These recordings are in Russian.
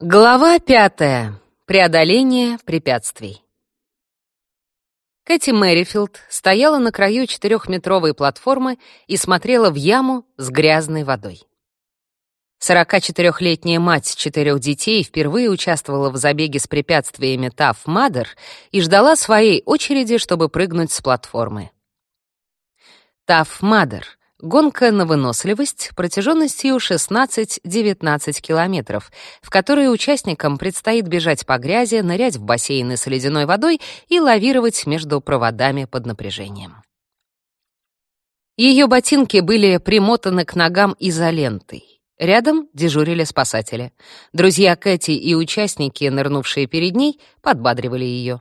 Глава пятая. Преодоление препятствий. Кэти Мэрифилд стояла на краю четырехметровой платформы и смотрела в яму с грязной водой. 44-летняя мать четырех детей впервые участвовала в забеге с препятствиями Tough Mudder и ждала своей очереди, чтобы прыгнуть с платформы. Tough Mudder — Гонка на выносливость протяженностью 16-19 километров, в которой участникам предстоит бежать по грязи, нырять в бассейны с ледяной водой и лавировать между проводами под напряжением. Ее ботинки были примотаны к ногам изолентой. Рядом дежурили спасатели. Друзья Кэти и участники, нырнувшие перед ней, подбадривали ее.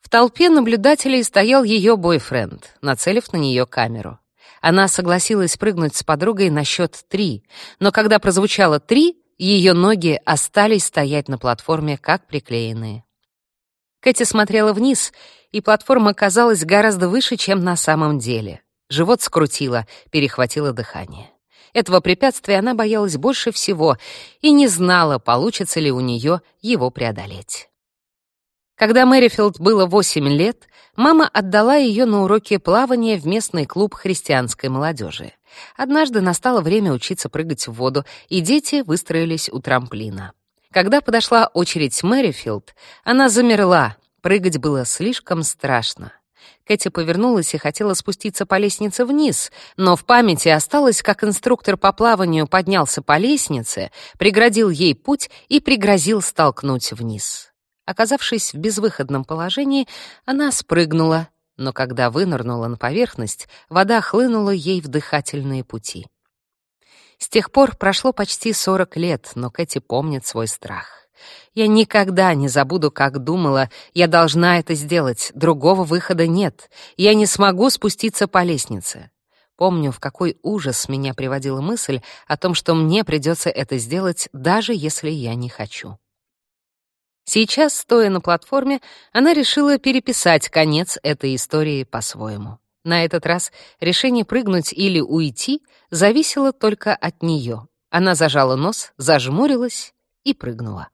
В толпе наблюдателей стоял ее бойфренд, нацелив на нее камеру. Она согласилась прыгнуть с подругой на счет три, но когда прозвучало три, ее ноги остались стоять на платформе как приклеенные. Кэти смотрела вниз, и платформа казалась гораздо выше, чем на самом деле. Живот скрутило, перехватило дыхание. Этого препятствия она боялась больше всего и не знала, получится ли у нее его преодолеть. Когда Мэрифилд было 8 лет, мама отдала ее на уроки плавания в местный клуб христианской молодежи. Однажды настало время учиться прыгать в воду, и дети выстроились у трамплина. Когда подошла очередь Мэрифилд, она замерла. Прыгать было слишком страшно. Кэти повернулась и хотела спуститься по лестнице вниз, но в памяти осталось, как инструктор по плаванию поднялся по лестнице, преградил ей путь и пригрозил столкнуть вниз. Оказавшись в безвыходном положении, она спрыгнула, но когда вынырнула на поверхность, вода хлынула ей в дыхательные пути. С тех пор прошло почти 40 лет, но Кэти помнит свой страх. Я никогда не забуду, как думала, я должна это сделать, другого выхода нет, я не смогу спуститься по лестнице. Помню, в какой ужас меня приводила мысль о том, что мне придется это сделать, даже если я не хочу. Сейчас, стоя на платформе, она решила переписать конец этой истории по-своему. На этот раз решение прыгнуть или уйти зависело только от нее. Она зажала нос, зажмурилась и прыгнула.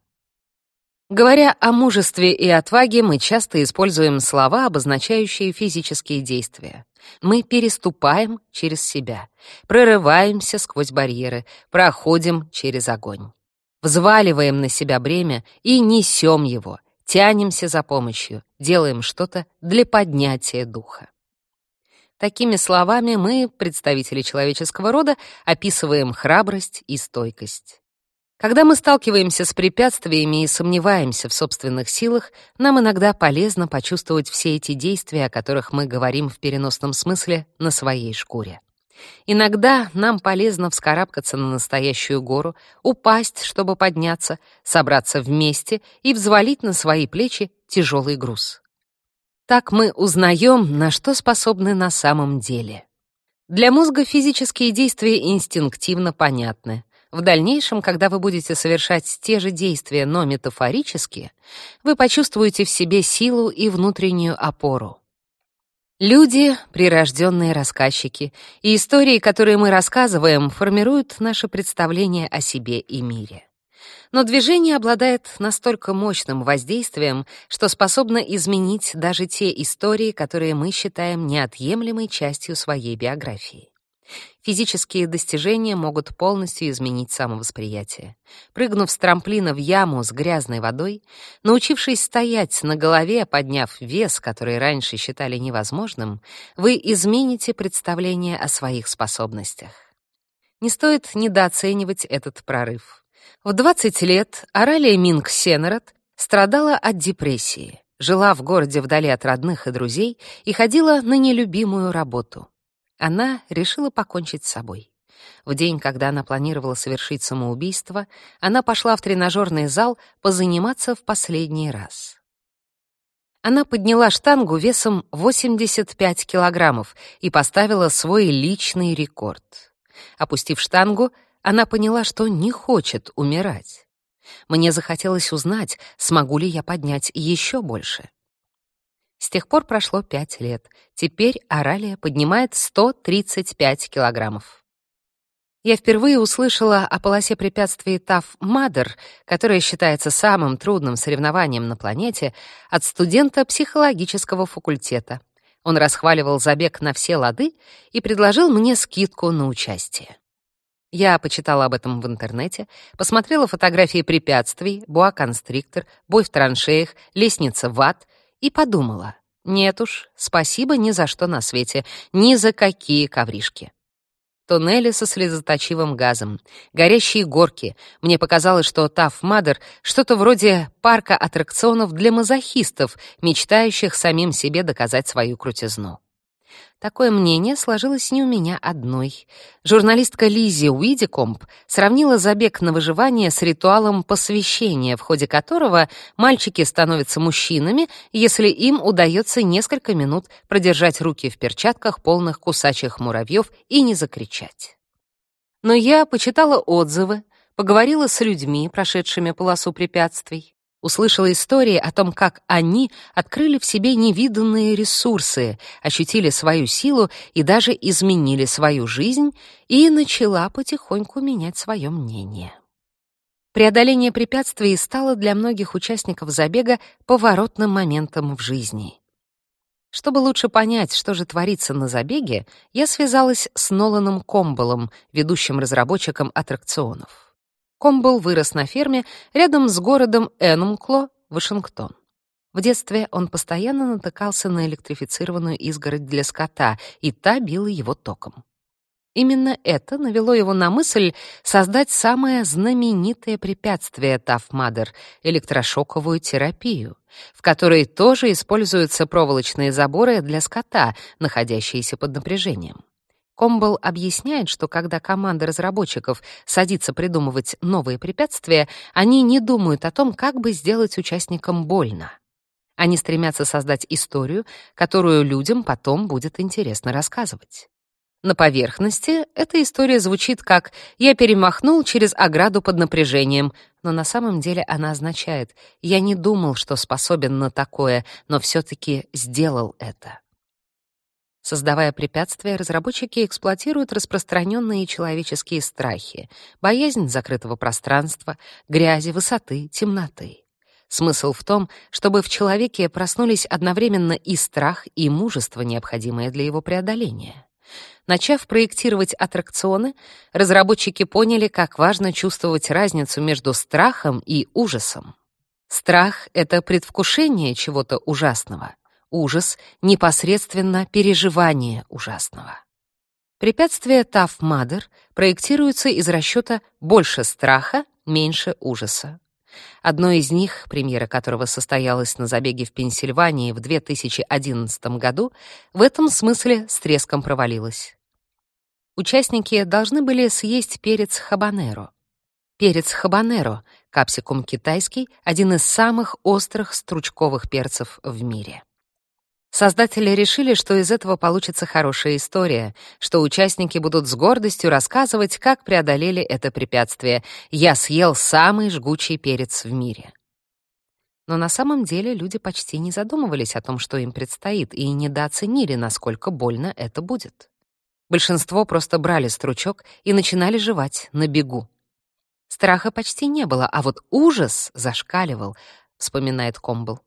Говоря о мужестве и отваге, мы часто используем слова, обозначающие физические действия. Мы переступаем через себя, прорываемся сквозь барьеры, проходим через огонь взваливаем на себя бремя и несем его, тянемся за помощью, делаем что-то для поднятия духа. Такими словами мы, представители человеческого рода, описываем храбрость и стойкость. Когда мы сталкиваемся с препятствиями и сомневаемся в собственных силах, нам иногда полезно почувствовать все эти действия, о которых мы говорим в переносном смысле, на своей шкуре. Иногда нам полезно вскарабкаться на настоящую гору, упасть, чтобы подняться, собраться вместе и взвалить на свои плечи тяжелый груз. Так мы узнаем, на что способны на самом деле. Для мозга физические действия инстинктивно понятны. В дальнейшем, когда вы будете совершать те же действия, но метафорически, вы почувствуете в себе силу и внутреннюю опору. Люди — прирожденные рассказчики, и истории, которые мы рассказываем, формируют наше представление о себе и мире. Но движение обладает настолько мощным воздействием, что способно изменить даже те истории, которые мы считаем неотъемлемой частью своей биографии. Физические достижения могут полностью изменить самовосприятие. Прыгнув с трамплина в яму с грязной водой, научившись стоять на голове, подняв вес, который раньше считали невозможным, вы измените представление о своих способностях. Не стоит недооценивать этот прорыв. В 20 лет Аралия Минг Сенерат страдала от депрессии, жила в городе вдали от родных и друзей и ходила на нелюбимую работу — она решила покончить с собой. В день, когда она планировала совершить самоубийство, она пошла в тренажерный зал позаниматься в последний раз. Она подняла штангу весом 85 килограммов и поставила свой личный рекорд. Опустив штангу, она поняла, что не хочет умирать. Мне захотелось узнать, смогу ли я поднять еще больше. С тех пор прошло пять лет. Теперь Аралия поднимает 135 килограммов. я впервые услышала о полосе препятствий Mudder, которая считается самым трудным соревнованием на планете, от студента психологического факультета. Он расхваливал забег на все лады и предложил мне скидку на участие. Я почитала об этом в интернете, посмотрела фотографии препятствий, боа-констриктор, бой в траншеях, лестница в ад и подумала, нет уж, спасибо ни за что на свете, ни за какие ковришки. Туннели со слезоточивым газом, горящие горки. Мне показалось, что Таф Мадер — что-то вроде парка аттракционов для мазохистов, мечтающих самим себе доказать свою крутизну. Такое мнение сложилось не у меня одной. Журналистка Лизи Уидикомп сравнила забег на выживание с ритуалом посвящения, в ходе которого мальчики становятся мужчинами, если им удается несколько минут продержать руки в перчатках, полных кусачих муравьев, и не закричать. Но я почитала отзывы, поговорила с людьми, прошедшими полосу препятствий услышала истории о том, как они открыли в себе невиданные ресурсы, ощутили свою силу и даже изменили свою жизнь, и начала потихоньку менять свое мнение. Преодоление препятствий стало для многих участников забега поворотным моментом в жизни. Чтобы лучше понять, что же творится на забеге, я связалась с Ноланом Комболом, ведущим разработчиком аттракционов. Комбл вырос на ферме рядом с городом Энумкло, Вашингтон. В детстве он постоянно натыкался на электрифицированную изгородь для скота, и та била его током. Именно это навело его на мысль создать самое знаменитое препятствие Тафмадер — электрошоковую терапию, в которой тоже используются проволочные заборы для скота, находящиеся под напряжением. Комбл объясняет, что когда команда разработчиков садится придумывать новые препятствия, они не думают о том, как бы сделать участникам больно. Они стремятся создать историю, которую людям потом будет интересно рассказывать. На поверхности эта история звучит как «я перемахнул через ограду под напряжением», но на самом деле она означает «я не думал, что способен на такое, но все-таки сделал это». Создавая препятствия, разработчики эксплуатируют распространенные человеческие страхи, боязнь закрытого пространства, грязи, высоты, темноты. Смысл в том, чтобы в человеке проснулись одновременно и страх, и мужество, необходимое для его преодоления. Начав проектировать аттракционы, разработчики поняли, как важно чувствовать разницу между страхом и ужасом. Страх — это предвкушение чего-то ужасного — ужас — непосредственно переживание ужасного. Препятствия Tough Mudder проектируются из расчета больше страха, меньше ужаса. Одно из них, премьера которого состоялась на забеге в Пенсильвании в 2011 году, в этом смысле с треском провалилось. Участники должны были съесть перец хабанеро. Перец хабанеро, капсикум китайский, один из самых острых стручковых перцев в мире. Создатели решили, что из этого получится хорошая история, что участники будут с гордостью рассказывать, как преодолели это препятствие. Я съел самый жгучий перец в мире. Но на самом деле люди почти не задумывались о том, что им предстоит, и недооценили, насколько больно это будет. Большинство просто брали стручок и начинали жевать на бегу. Страха почти не было, а вот ужас зашкаливал, вспоминает Комбл.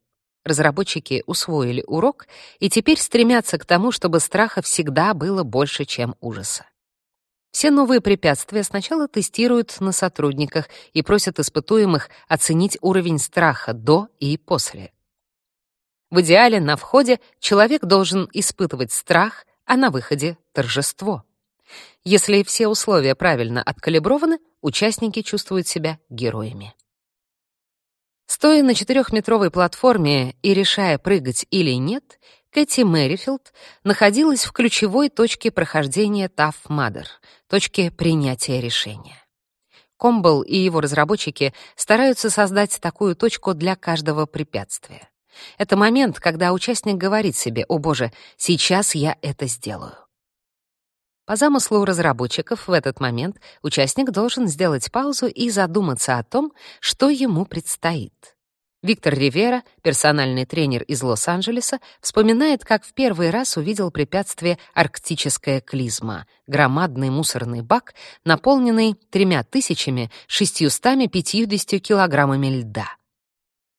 Разработчики усвоили урок и теперь стремятся к тому, чтобы страха всегда было больше, чем ужаса. Все новые препятствия сначала тестируют на сотрудниках и просят испытуемых оценить уровень страха до и после. В идеале на входе человек должен испытывать страх, а на выходе — торжество. Если все условия правильно откалиброваны, участники чувствуют себя героями. Стоя на четырехметровой платформе и решая, прыгать или нет, Кэти Мэрифилд находилась в ключевой точке прохождения Mudder, точке принятия решения. Комбл и его разработчики стараются создать такую точку для каждого препятствия. Это момент, когда участник говорит себе «О боже, сейчас я это сделаю». По замыслу разработчиков в этот момент участник должен сделать паузу и задуматься о том, что ему предстоит. Виктор Ривера, персональный тренер из Лос-Анджелеса, вспоминает, как в первый раз увидел препятствие арктическая клизма — громадный мусорный бак, наполненный тремя тысячами шестьюстами пятьюдесятью килограммами льда.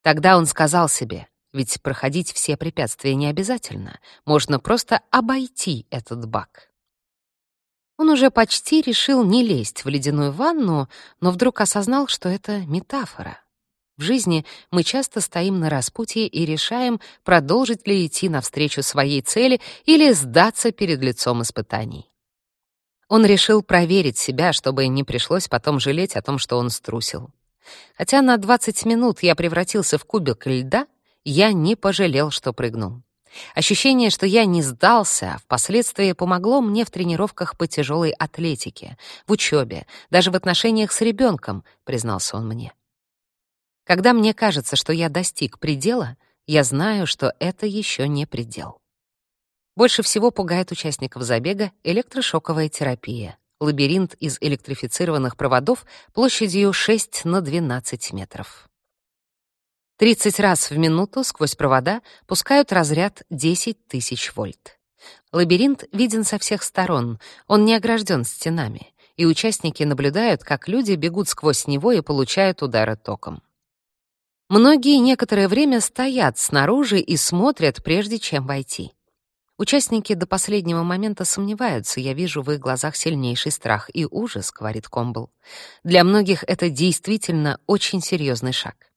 Тогда он сказал себе, ведь проходить все препятствия не обязательно, можно просто обойти этот бак. Он уже почти решил не лезть в ледяную ванну, но вдруг осознал, что это метафора. В жизни мы часто стоим на распутье и решаем, продолжить ли идти навстречу своей цели или сдаться перед лицом испытаний. Он решил проверить себя, чтобы не пришлось потом жалеть о том, что он струсил. Хотя на 20 минут я превратился в кубик льда, я не пожалел, что прыгнул. Ощущение, что я не сдался, впоследствии помогло мне в тренировках по тяжелой атлетике, в учебе, даже в отношениях с ребенком, признался он мне. Когда мне кажется, что я достиг предела, я знаю, что это еще не предел. Больше всего пугает участников забега электрошоковая терапия. Лабиринт из электрифицированных проводов площадью 6 на 12 метров. 30 раз в минуту сквозь провода пускают разряд 10 тысяч вольт. Лабиринт виден со всех сторон, он не огражден стенами, и участники наблюдают, как люди бегут сквозь него и получают удары током. Многие некоторое время стоят снаружи и смотрят, прежде чем войти. Участники до последнего момента сомневаются, я вижу в их глазах сильнейший страх и ужас, говорит Комбл. Для многих это действительно очень серьезный шаг.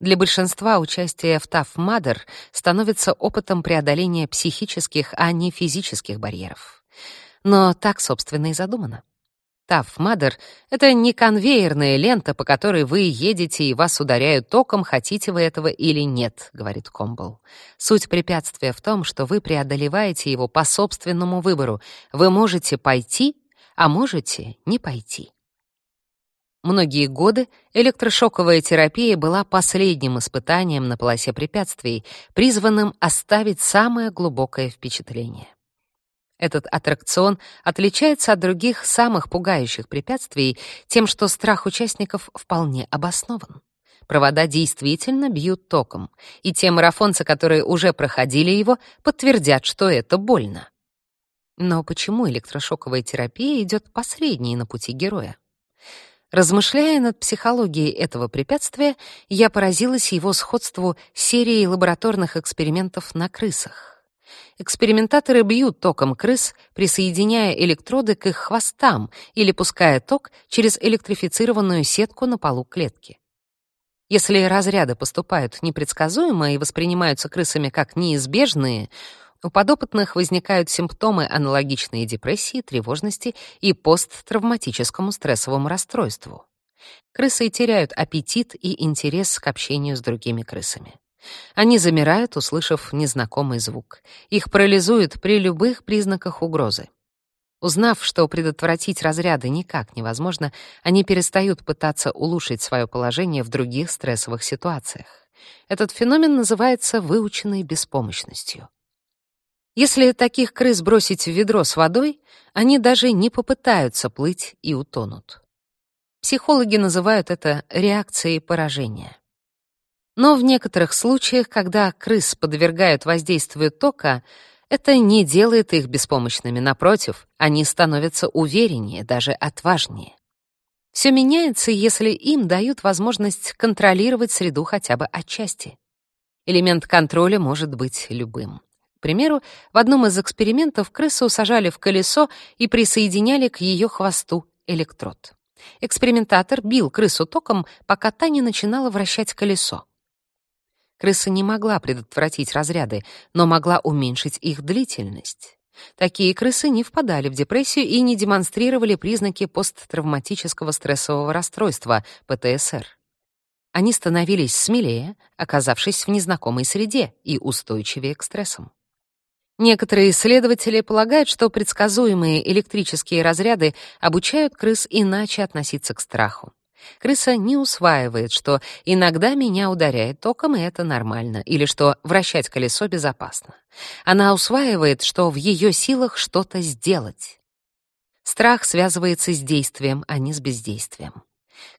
Для большинства участие в Tough Mudder становится опытом преодоления психических, а не физических барьеров. Но так, собственно, и задумано. Tough Mudder — это не конвейерная лента, по которой вы едете и вас ударяют током, хотите вы этого или нет, говорит Комбл. Суть препятствия в том, что вы преодолеваете его по собственному выбору. Вы можете пойти, а можете не пойти. Многие годы электрошоковая терапия была последним испытанием на полосе препятствий, призванным оставить самое глубокое впечатление. Этот аттракцион отличается от других самых пугающих препятствий тем, что страх участников вполне обоснован. Провода действительно бьют током, и те марафонцы, которые уже проходили его, подтвердят, что это больно. Но почему электрошоковая терапия идет последней на пути героя? Размышляя над психологией этого препятствия, я поразилась его сходству с серией лабораторных экспериментов на крысах. Экспериментаторы бьют током крыс, присоединяя электроды к их хвостам или пуская ток через электрифицированную сетку на полу клетки. Если разряды поступают непредсказуемо и воспринимаются крысами как неизбежные, у подопытных возникают симптомы, аналогичные депрессии, тревожности и посттравматическому стрессовому расстройству. Крысы теряют аппетит и интерес к общению с другими крысами. Они замирают, услышав незнакомый звук. Их парализует при любых признаках угрозы. Узнав, что предотвратить разряды никак невозможно, они перестают пытаться улучшить свое положение в других стрессовых ситуациях. Этот феномен называется выученной беспомощностью. Если таких крыс бросить в ведро с водой, они даже не попытаются плыть и утонут. Психологи называют это реакцией поражения. Но в некоторых случаях, когда крыс подвергают воздействию тока, это не делает их беспомощными, напротив, они становятся увереннее, даже отважнее. Все меняется, если им дают возможность контролировать среду хотя бы отчасти. Элемент контроля может быть любым. Примеру, в одном из экспериментов крысу сажали в колесо и присоединяли к ее хвосту электрод. Экспериментатор бил крысу током, пока та не начинала вращать колесо. Крыса не могла предотвратить разряды, но могла уменьшить их длительность. Такие крысы не впадали в депрессию и не демонстрировали признаки посттравматического стрессового расстройства, ПТСР. Они становились смелее, оказавшись в незнакомой среде, и устойчивее к стрессам. Некоторые исследователи полагают, что предсказуемые электрические разряды обучают крыс иначе относиться к страху. Крыса не усваивает, что иногда меня ударяет током, и это нормально, или что вращать колесо безопасно. Она усваивает, что в ее силах что-то сделать. Страх связывается с действием, а не с бездействием.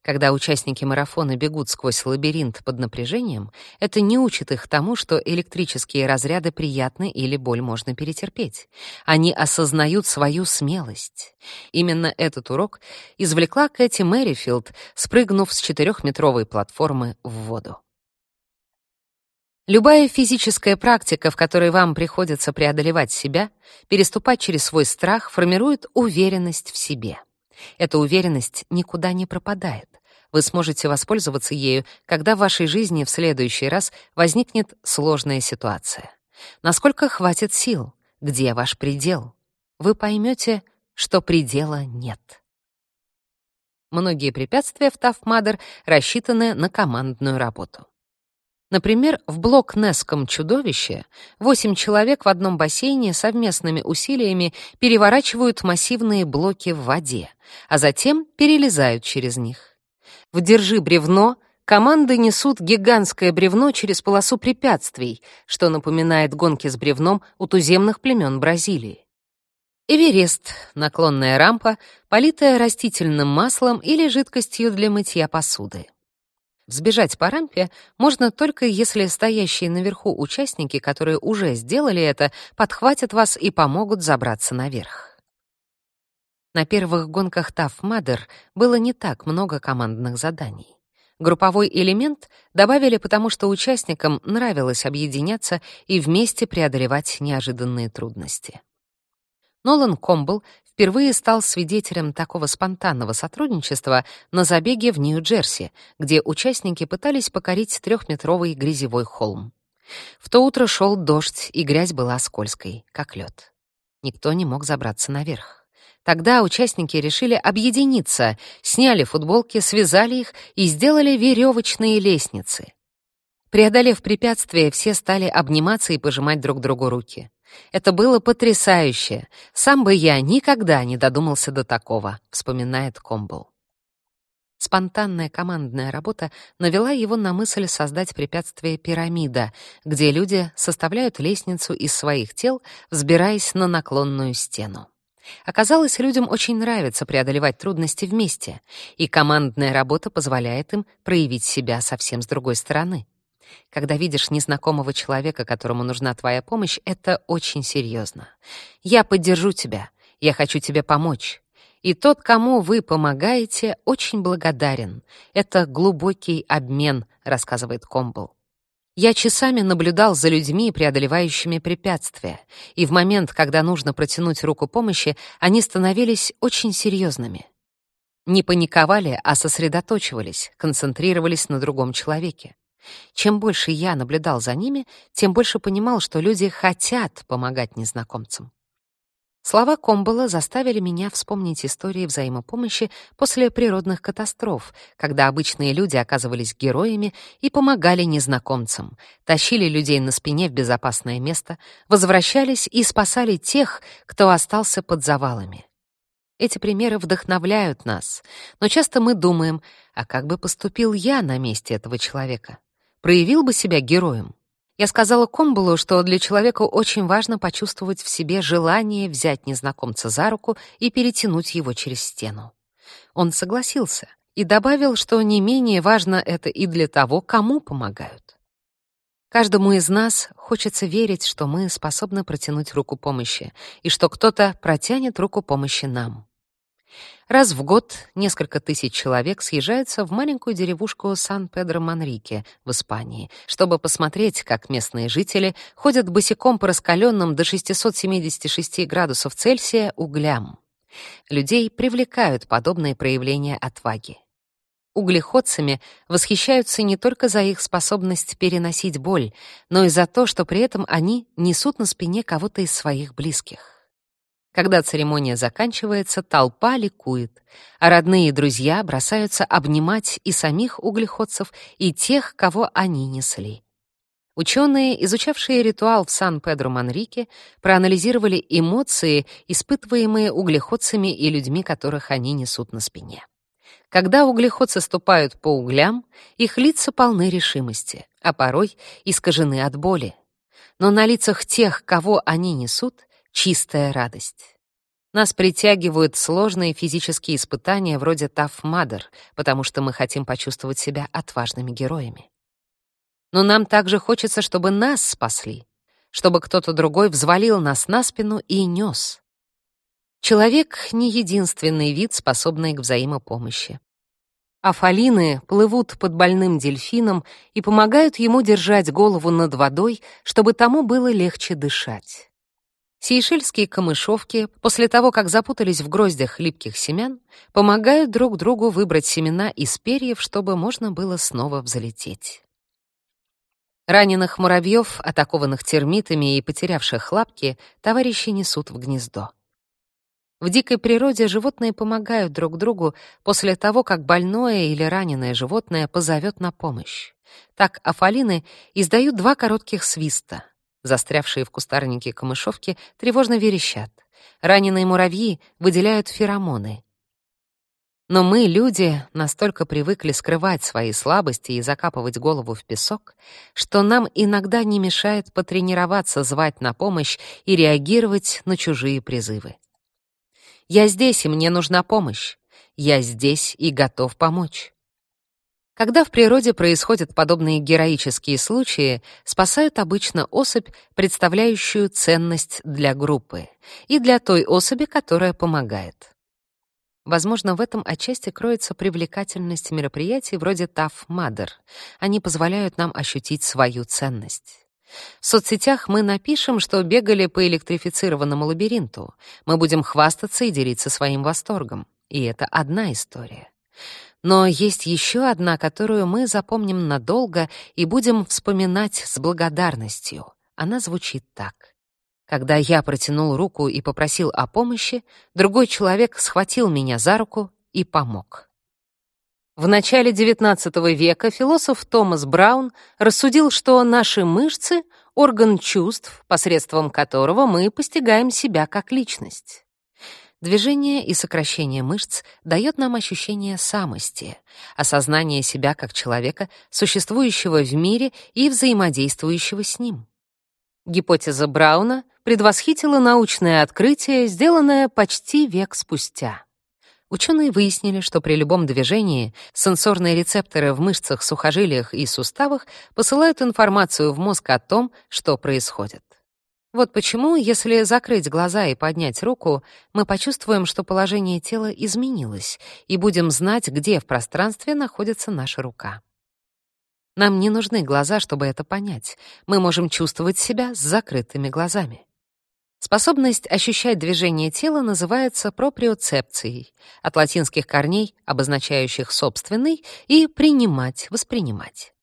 Когда участники марафона бегут сквозь лабиринт под напряжением, это не учит их тому, что электрические разряды приятны или боль можно перетерпеть. Они осознают свою смелость. Именно этот урок извлекла Кэти Мэрифилд, спрыгнув с четырехметровой платформы в воду. Любая физическая практика, в которой вам приходится преодолевать себя, переступать через свой страх, формирует уверенность в себе. Эта уверенность никуда не пропадает. Вы сможете воспользоваться ею, когда в вашей жизни в следующий раз возникнет сложная ситуация. Насколько хватит сил? Где ваш предел? Вы поймете, что предела нет. Многие препятствия в Mudder рассчитаны на командную работу. Например, в блок-неском чудовище восемь человек в одном бассейне совместными усилиями переворачивают массивные блоки в воде, а затем перелезают через них. В «Держи бревно» команды несут гигантское бревно через полосу препятствий, что напоминает гонки с бревном у туземных племен Бразилии. Эверест — наклонная рампа, политая растительным маслом или жидкостью для мытья посуды. Сбежать по рампе можно только если стоящие наверху участники, которые уже сделали это, подхватят вас и помогут забраться наверх. На первых гонках Tough Mudder было не так много командных заданий. Групповой элемент добавили потому, что участникам нравилось объединяться и вместе преодолевать неожиданные трудности. Нолан Комбл впервые стал свидетелем такого спонтанного сотрудничества на забеге в Нью-Джерси, где участники пытались покорить трехметровый грязевой холм. В то утро шел дождь, и грязь была скользкой, как лед. Никто не мог забраться наверх. Тогда участники решили объединиться, сняли футболки, связали их и сделали веревочные лестницы. Преодолев препятствие, все стали обниматься и пожимать друг другу руки. Это было потрясающе. Сам бы я никогда не додумался до такого, вспоминает Комбл. Спонтанная командная работа навела его на мысль создать препятствие пирамида, где люди составляют лестницу из своих тел, взбираясь на наклонную стену. Оказалось, людям очень нравится преодолевать трудности вместе, и командная работа позволяет им проявить себя совсем с другой стороны. Когда видишь незнакомого человека, которому нужна твоя помощь, это очень серьезно. Я поддержу тебя. Я хочу тебе помочь. И тот, кому вы помогаете, очень благодарен. Это глубокий обмен, рассказывает Комбл. Я часами наблюдал за людьми, преодолевающими препятствия, и в момент, когда нужно протянуть руку помощи, они становились очень серьезными. Не паниковали, а сосредоточивались, концентрировались на другом человеке. Чем больше я наблюдал за ними, тем больше понимал, что люди хотят помогать незнакомцам. Слова Комбола заставили меня вспомнить истории взаимопомощи после природных катастроф, когда обычные люди оказывались героями и помогали незнакомцам, тащили людей на спине в безопасное место, возвращались и спасали тех, кто остался под завалами. Эти примеры вдохновляют нас, но часто мы думаем, а как бы поступил я на месте этого человека? Проявил бы себя героем. Я сказала Комбулу, что для человека очень важно почувствовать в себе желание взять незнакомца за руку и перетянуть его через стену. Он согласился и добавил, что не менее важно это и для того, кому помогают. Каждому из нас хочется верить, что мы способны протянуть руку помощи и что кто-то протянет руку помощи нам. Раз в год несколько тысяч человек съезжаются в маленькую деревушку Сан-Педро-Манрике в Испании, чтобы посмотреть, как местные жители ходят босиком по раскаленным до 676 градусов Цельсия углям. Людей привлекают подобные проявления отваги. Углеходцами восхищаются не только за их способность переносить боль, но и за то, что при этом они несут на спине кого-то из своих близких. Когда церемония заканчивается, толпа ликует, а родные и друзья бросаются обнимать и самих углеходцев, и тех, кого они несли. Ученые, изучавшие ритуал в Сан-Педро-Манрике, проанализировали эмоции, испытываемые углеходцами и людьми, которых они несут на спине. Когда углеходцы ступают по углям, их лица полны решимости, а порой искажены от боли. Но на лицах тех, кого они несут, чистая радость. Нас притягивают сложные физические испытания вроде Tough потому что мы хотим почувствовать себя отважными героями. Но нам также хочется, чтобы нас спасли, чтобы кто-то другой взвалил нас на спину и нес. Человек — не единственный вид, способный к взаимопомощи. Афалины плывут под больным дельфином и помогают ему держать голову над водой, чтобы тому было легче дышать. Сейшельские камышовки, после того, как запутались в гроздях липких семян, помогают друг другу выбрать семена из перьев, чтобы можно было снова взлететь. Раненых муравьев, атакованных термитами и потерявших лапки, товарищи несут в гнездо. В дикой природе животные помогают друг другу после того, как больное или раненое животное позовет на помощь. Так афалины издают два коротких свиста. Застрявшие в кустарнике камышовки тревожно верещат. Раненые муравьи выделяют феромоны. Но мы, люди, настолько привыкли скрывать свои слабости и закапывать голову в песок, что нам иногда не мешает потренироваться звать на помощь и реагировать на чужие призывы. Я здесь, и мне нужна помощь. Я здесь и готов помочь. Когда в природе происходят подобные героические случаи, спасают обычно особь, представляющую ценность для группы, и для той особи, которая помогает. Возможно, в этом отчасти кроется привлекательность мероприятий вроде Tough Mudder. Они позволяют нам ощутить свою ценность. В соцсетях мы напишем, что бегали по электрифицированному лабиринту. Мы будем хвастаться и делиться своим восторгом. И это одна история. Но есть еще одна, которую мы запомним надолго и будем вспоминать с благодарностью. Она звучит так. Когда я протянул руку и попросил о помощи, другой человек схватил меня за руку и помог. В начале XIX века философ Томас Браун рассудил, что наши мышцы — орган чувств, посредством которого мы постигаем себя как личность. Движение и сокращение мышц дает нам ощущение самости, осознание себя как человека, существующего в мире и взаимодействующего с ним. Гипотеза Брауна предвосхитила научное открытие, сделанное почти век спустя. Ученые выяснили, что при любом движении сенсорные рецепторы в мышцах, сухожилиях и суставах посылают информацию в мозг о том, что происходит. Вот почему, если закрыть глаза и поднять руку, мы почувствуем, что положение тела изменилось, и будем знать, где в пространстве находится наша рука. Нам не нужны глаза, чтобы это понять. Мы можем чувствовать себя с закрытыми глазами. Способность ощущать движение тела называется проприоцепцией, от латинских корней, обозначающих собственный, и принимать, воспринимать.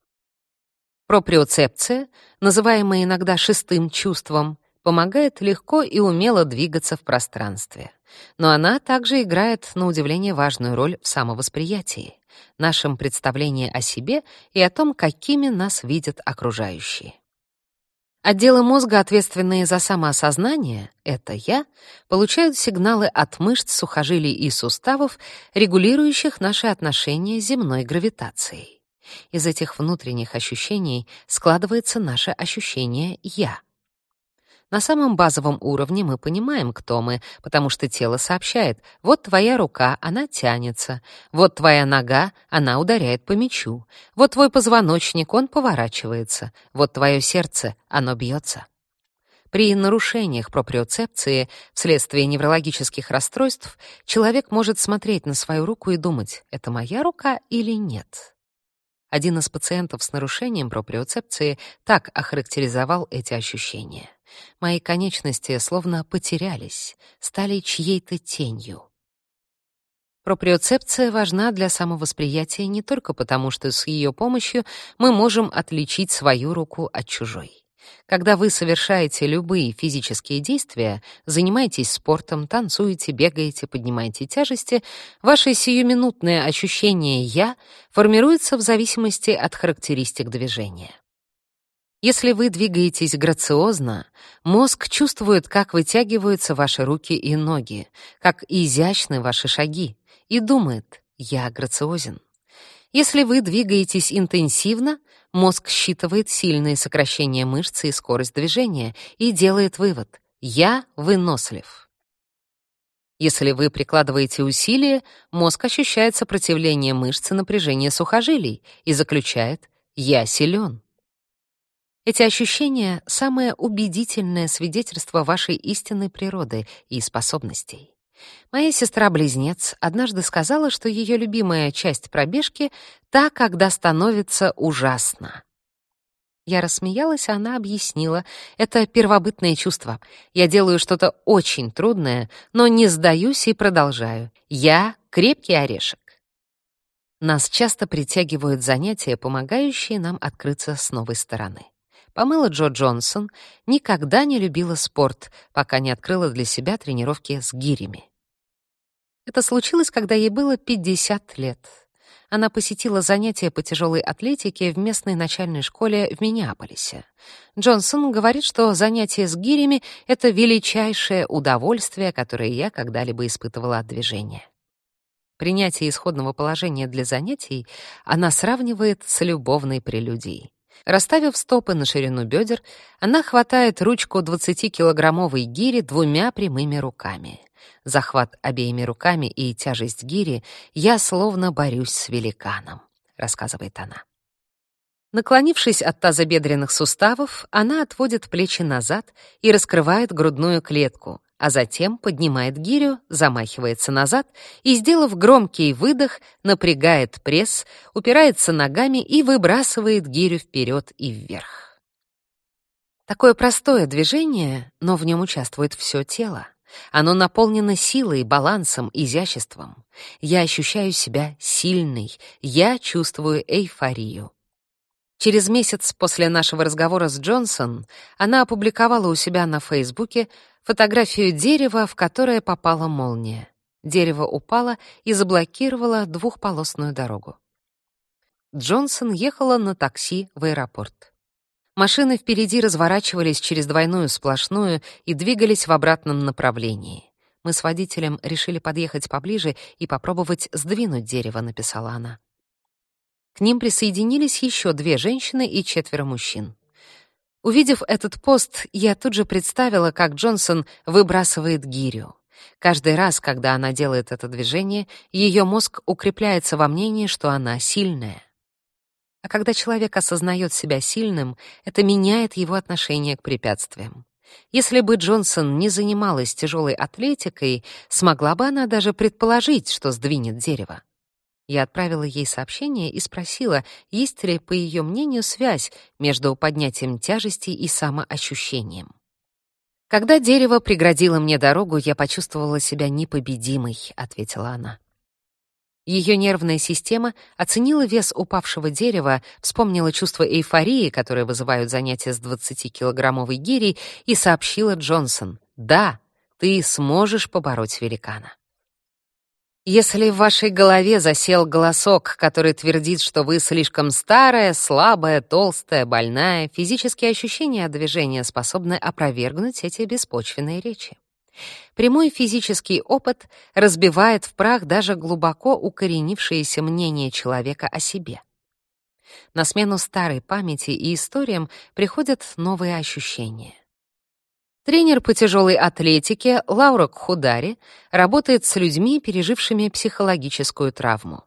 Проприоцепция, называемая иногда шестым чувством, помогает легко и умело двигаться в пространстве. Но она также играет, на удивление, важную роль в самовосприятии, нашем представлении о себе и о том, какими нас видят окружающие. Отделы мозга, ответственные за самоосознание, это я, получают сигналы от мышц, сухожилий и суставов, регулирующих наши отношения с земной гравитацией. Из этих внутренних ощущений складывается наше ощущение «я». На самом базовом уровне мы понимаем, кто мы, потому что тело сообщает: вот твоя рука, она тянется, вот твоя нога, она ударяет по мячу, вот твой позвоночник, он поворачивается, вот твое сердце, оно бьется. При нарушениях проприоцепции вследствие неврологических расстройств человек может смотреть на свою руку и думать: это моя рука или нет. Один из пациентов с нарушением проприоцепции так охарактеризовал эти ощущения. Мои конечности словно потерялись, стали чьей-то тенью. Проприоцепция важна для самовосприятия не только потому, что с ее помощью мы можем отличить свою руку от чужой. Когда вы совершаете любые физические действия, занимаетесь спортом, танцуете, бегаете, поднимаете тяжести, ваше сиюминутное ощущение «я» формируется в зависимости от характеристик движения. Если вы двигаетесь грациозно, мозг чувствует, как вытягиваются ваши руки и ноги, как изящны ваши шаги, и думает «я грациозен». Если вы двигаетесь интенсивно, мозг считывает сильные сокращения мышц и скорость движения и делает вывод «я вынослив». Если вы прикладываете усилия, мозг ощущает сопротивление мышц и напряжение сухожилий и заключает «я силен». Эти ощущения — самое убедительное свидетельство вашей истинной природы и способностей. Моя сестра-близнец однажды сказала, что ее любимая часть пробежки — та, когда становится ужасно. Я рассмеялась, а она объяснила. Это первобытное чувство. Я делаю что-то очень трудное, но не сдаюсь и продолжаю. Я — крепкий орешек. Нас часто притягивают занятия, помогающие нам открыться с новой стороны. Памела Джо Джонсон никогда не любила спорт, пока не открыла для себя тренировки с гирями. Это случилось, когда ей было 50 лет. Она посетила занятия по тяжелой атлетике в местной начальной школе в Миннеаполисе. Джонсон говорит, что занятия с гирями — это величайшее удовольствие, которое я когда-либо испытывала от движения. Принятие исходного положения для занятий она сравнивает с любовной прелюдией. Расставив стопы на ширину бедер, она хватает ручку 20-килограммовой гири двумя прямыми руками. Захват обеими руками и тяжесть гири я словно борюсь с великаном, рассказывает она. Наклонившись от тазобедренных суставов, она отводит плечи назад и раскрывает грудную клетку, а затем поднимает гирю, замахивается назад и, сделав громкий выдох, напрягает пресс, упирается ногами и выбрасывает гирю вперед и вверх. Такое простое движение, но в нем участвует все тело. Оно наполнено силой, балансом, изяществом. Я ощущаю себя сильной, я чувствую эйфорию. Через месяц после нашего разговора с Джонсон она опубликовала у себя на Фейсбуке фотографию дерева, в которое попала молния. Дерево упало и заблокировало двухполосную дорогу. Джонсон ехала на такси в аэропорт. Машины впереди разворачивались через двойную сплошную и двигались в обратном направлении. Мы с водителем решили подъехать поближе и попробовать сдвинуть дерево, написала она. К ним присоединились еще две женщины и четверо мужчин. Увидев этот пост, я тут же представила, как Джонсон выбрасывает гирю. Каждый раз, когда она делает это движение, ее мозг укрепляется во мнении, что она сильная. А когда человек осознает себя сильным, это меняет его отношение к препятствиям. Если бы Джонсон не занималась тяжелой атлетикой, смогла бы она даже предположить, что сдвинет дерево. Я отправила ей сообщение и спросила, есть ли, по ее мнению, связь между поднятием тяжести и самоощущением. «Когда дерево преградило мне дорогу, я почувствовала себя непобедимой», — ответила она. Ее нервная система оценила вес упавшего дерева, вспомнила чувство эйфории, которое вызывают занятия с 20-килограммовой гирей, и сообщила Джонсон, «Да, ты сможешь побороть великана». Если в вашей голове засел голосок, который твердит, что вы слишком старая, слабая, толстая, больная, физические ощущения от движения способны опровергнуть эти беспочвенные речи. Прямой физический опыт разбивает в прах даже глубоко укоренившееся мнение человека о себе. На смену старой памяти и историям приходят новые ощущения. Тренер по тяжелой атлетике Лаура Кхудари работает с людьми, пережившими психологическую травму.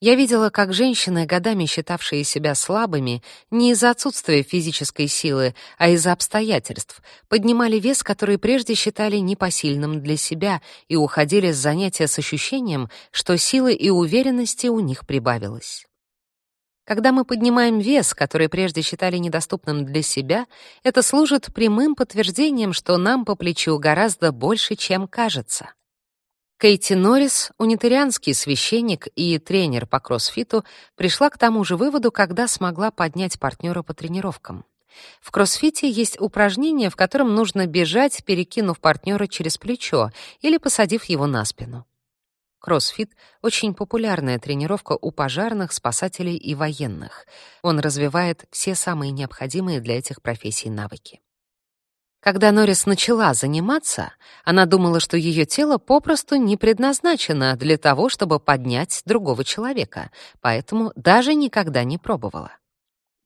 Я видела, как женщины, годами считавшие себя слабыми, не из-за отсутствия физической силы, а из-за обстоятельств, поднимали вес, который прежде считали непосильным для себя, и уходили с занятия с ощущением, что силы и уверенности у них прибавилось. Когда мы поднимаем вес, который прежде считали недоступным для себя, это служит прямым подтверждением, что нам по плечу гораздо больше, чем кажется. Кейти Норрис, унитарианский священник и тренер по кроссфиту, пришла к тому же выводу, когда смогла поднять партнера по тренировкам. В кроссфите есть упражнение, в котором нужно бежать, перекинув партнера через плечо или посадив его на спину. Кроссфит — очень популярная тренировка у пожарных, спасателей и военных. Он развивает все самые необходимые для этих профессий навыки. Когда Норрис начала заниматься, она думала, что ее тело попросту не предназначено для того, чтобы поднять другого человека, поэтому даже никогда не пробовала.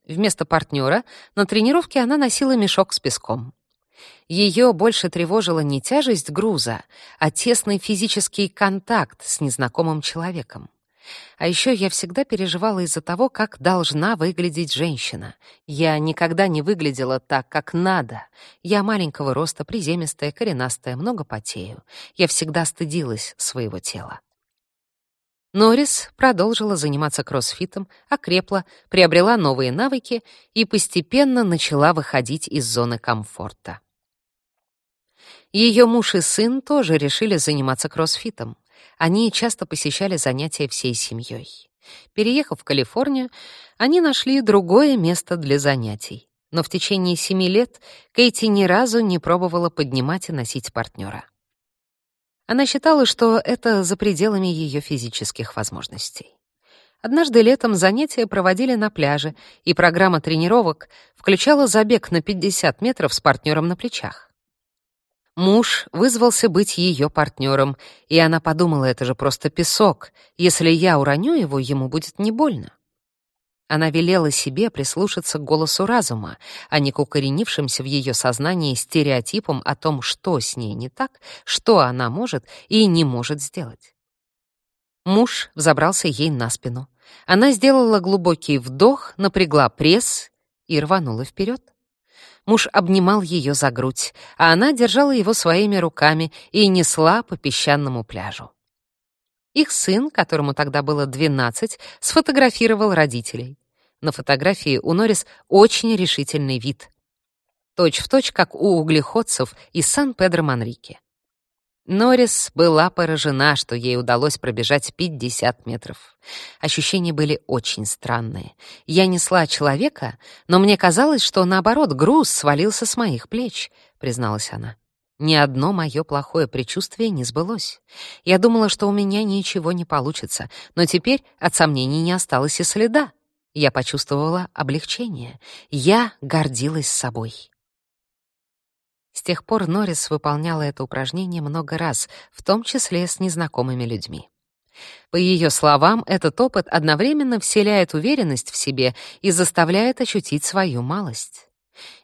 Вместо партнера на тренировке она носила мешок с песком. Ее больше тревожила не тяжесть груза, а тесный физический контакт с незнакомым человеком. А еще я всегда переживала из-за того, как должна выглядеть женщина. Я никогда не выглядела так, как надо. Я маленького роста, приземистая, коренастая, много потею. Я всегда стыдилась своего тела. Норрис продолжила заниматься кроссфитом, окрепла, приобрела новые навыки и постепенно начала выходить из зоны комфорта. Ее муж и сын тоже решили заниматься кроссфитом. Они часто посещали занятия всей семьей. Переехав в Калифорнию, они нашли другое место для занятий. Но в течение семи лет Кейти ни разу не пробовала поднимать и носить партнера. Она считала, что это за пределами ее физических возможностей. Однажды летом занятия проводили на пляже, и программа тренировок включала забег на 50 метров с партнером на плечах. Муж вызвался быть ее партнером, и она подумала, это же просто песок. Если я уроню его, ему будет не больно. Она велела себе прислушаться к голосу разума, а не к укоренившимся в ее сознании стереотипам о том, что с ней не так, что она может и не может сделать. Муж взобрался ей на спину. Она сделала глубокий вдох, напрягла пресс и рванула вперед. Муж обнимал ее за грудь, а она держала его своими руками и несла по песчаному пляжу. Их сын, которому тогда было 12, сфотографировал родителей. На фотографии у Норрис очень решительный вид. Точь в точь, как у углеходцев из Сан-Педро-Манрике. Норрис была поражена, что ей удалось пробежать 50 метров. Ощущения были очень странные. Я несла человека, но мне казалось, что наоборот груз свалился с моих плеч, призналась она. Ни одно мое плохое предчувствие не сбылось. Я думала, что у меня ничего не получится, но теперь от сомнений не осталось и следа. Я почувствовала облегчение. Я гордилась собой. С тех пор Норрис выполняла это упражнение много раз, в том числе с незнакомыми людьми. По ее словам, этот опыт одновременно вселяет уверенность в себе и заставляет ощутить свою малость.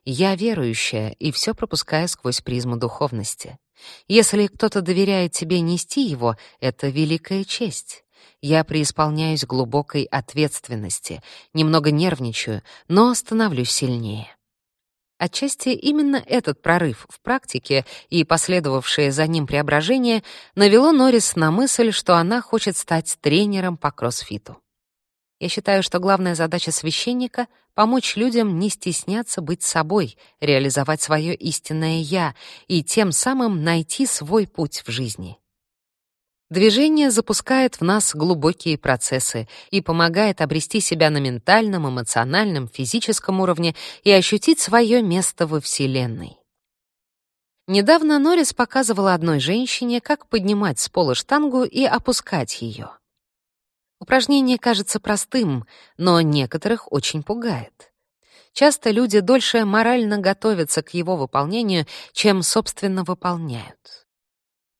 Я верующая и все пропускаю сквозь призму духовности. Если кто-то доверяет тебе нести его, это великая честь. Я преисполняюсь глубокой ответственности, немного нервничаю, но становлюсь сильнее. Отчасти именно этот прорыв в практике и последовавшее за ним преображение навело Норрис на мысль, что она хочет стать тренером по кроссфиту. Я считаю, что главная задача священника — помочь людям не стесняться быть собой, реализовать свое истинное «я» и тем самым найти свой путь в жизни. Движение запускает в нас глубокие процессы и помогает обрести себя на ментальном, эмоциональном, физическом уровне и ощутить свое место во Вселенной. Недавно Норрис показывала одной женщине, как поднимать с пола штангу и опускать ее. Упражнение кажется простым, но некоторых очень пугает. Часто люди дольше морально готовятся к его выполнению, чем, собственно, выполняют.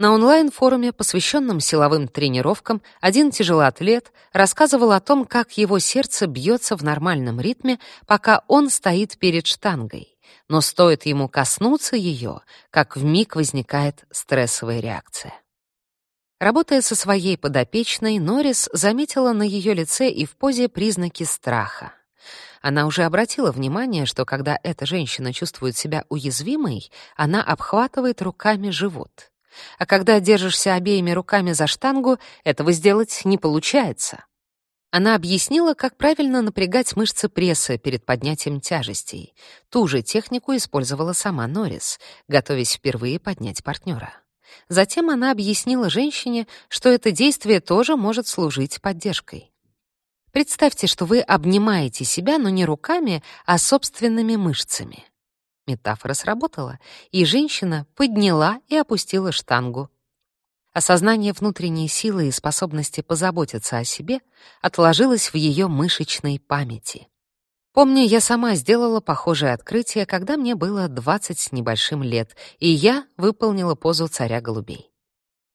На онлайн-форуме, посвященном силовым тренировкам, один тяжелоатлет рассказывал о том, как его сердце бьется в нормальном ритме, пока он стоит перед штангой. Но стоит ему коснуться ее, как вмиг возникает стрессовая реакция. Работая со своей подопечной, Норрис заметила на ее лице и в позе признаки страха. Она уже обратила внимание, что когда эта женщина чувствует себя уязвимой, она обхватывает руками живот. А когда держишься обеими руками за штангу, этого сделать не получается. Она объяснила, как правильно напрягать мышцы пресса перед поднятием тяжестей. Ту же технику использовала сама Норрис, готовясь впервые поднять партнера. Затем она объяснила женщине, что это действие тоже может служить поддержкой. Представьте, что вы обнимаете себя, но не руками, а собственными мышцами. Метафора сработала, и женщина подняла и опустила штангу. Осознание внутренней силы и способности позаботиться о себе отложилось в ее мышечной памяти. Помню, я сама сделала похожее открытие, когда мне было 20 с небольшим лет, и я выполнила позу царя голубей.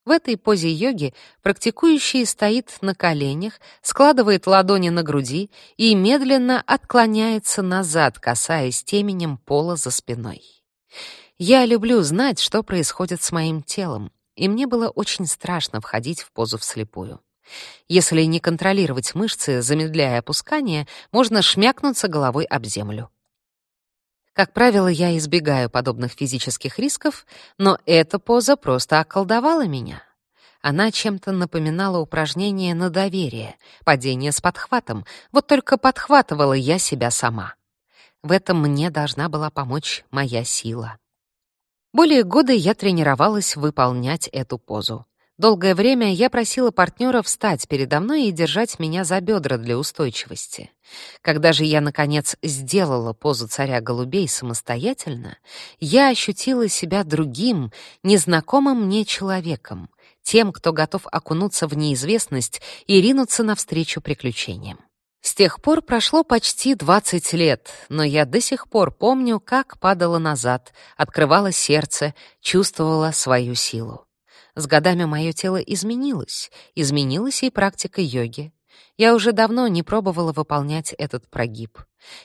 В этой позе йоги практикующий стоит на коленях, складывает ладони на груди и медленно отклоняется назад, касаясь теменем пола за спиной. Я люблю знать, что происходит с моим телом, и мне было очень страшно входить в позу вслепую. Если не контролировать мышцы, замедляя опускание, можно шмякнуться головой об землю. Как правило, я избегаю подобных физических рисков, но эта поза просто околдовала меня. Она чем-то напоминала упражнение на доверие, падение с подхватом, вот только подхватывала я себя сама. В этом мне должна была помочь моя сила. Более года я тренировалась выполнять эту позу. Долгое время я просила партнера встать передо мной и держать меня за бедра для устойчивости. Когда же я, наконец, сделала позу царя голубей самостоятельно, я ощутила себя другим, незнакомым мне человеком, тем, кто готов окунуться в неизвестность и ринуться навстречу приключениям. С тех пор прошло почти 20 лет, но я до сих пор помню, как падала назад, открывала сердце, чувствовала свою силу. С годами мое тело изменилось, изменилась и практика йоги. Я уже давно не пробовала выполнять этот прогиб.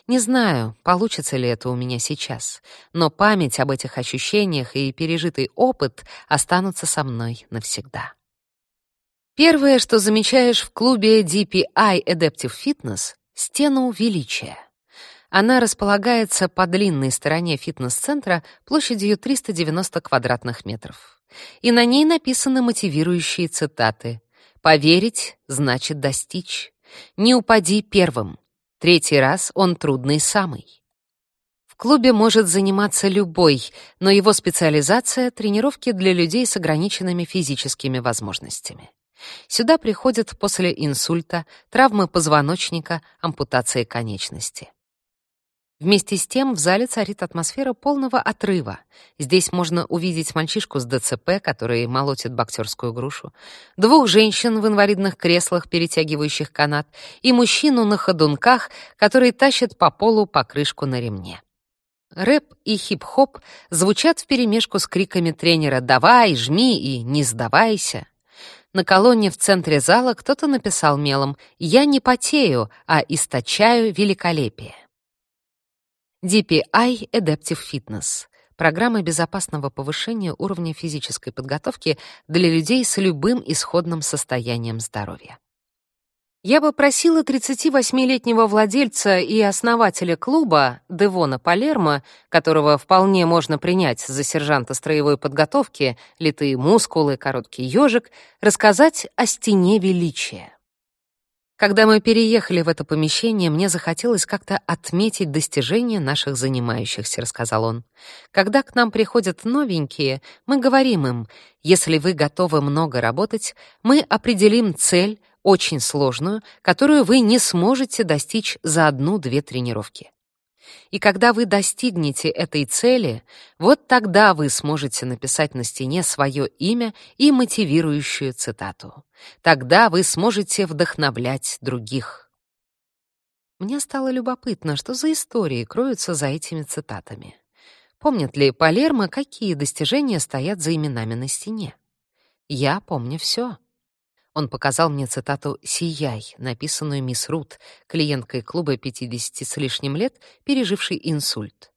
Не знаю, получится ли это у меня сейчас, но память об этих ощущениях и пережитый опыт останутся со мной навсегда. Первое, что замечаешь в клубе DPI Adaptive Fitness — стену величия. Она располагается по длинной стороне фитнес-центра площадью 390 квадратных метров. И на ней написаны мотивирующие цитаты. «Поверить значит достичь. Не упади первым. Третий раз он трудный самый». В клубе может заниматься любой, но его специализация — тренировки для людей с ограниченными физическими возможностями. Сюда приходят после инсульта, травмы позвоночника, ампутации конечности. Вместе с тем в зале царит атмосфера полного отрыва. Здесь можно увидеть мальчишку с ДЦП, который молотит боксерскую грушу, двух женщин в инвалидных креслах, перетягивающих канат, и мужчину на ходунках, который тащит по полу покрышку на ремне. Рэп и хип-хоп звучат вперемешку с криками тренера «давай, жми» и «не сдавайся». На колонне в центре зала кто-то написал мелом «Я не потею, а источаю великолепие». DPI Adaptive Fitness — программа безопасного повышения уровня физической подготовки для людей с любым исходным состоянием здоровья. Я бы просила 38-летнего владельца и основателя клуба Девона Палермо, которого вполне можно принять за сержанта строевой подготовки, литые мускулы, короткий ежик, рассказать о стене величия. Когда мы переехали в это помещение, мне захотелось как-то отметить достижения наших занимающихся, рассказал он. Когда к нам приходят новенькие, мы говорим им: "Если вы готовы много работать, мы определим цель, очень сложную, которую вы не сможете достичь за одну-две тренировки. И когда вы достигнете этой цели, вот тогда вы сможете написать на стене свое имя и мотивирующую цитату. Тогда вы сможете вдохновлять других. Мне стало любопытно, что за истории кроются за этими цитатами. Помнят ли Палермо, какие достижения стоят за именами на стене? Я помню все. Он показал мне цитату «Сияй», написанную мисс Рут, клиенткой клуба 50 с лишним лет, пережившей инсульт.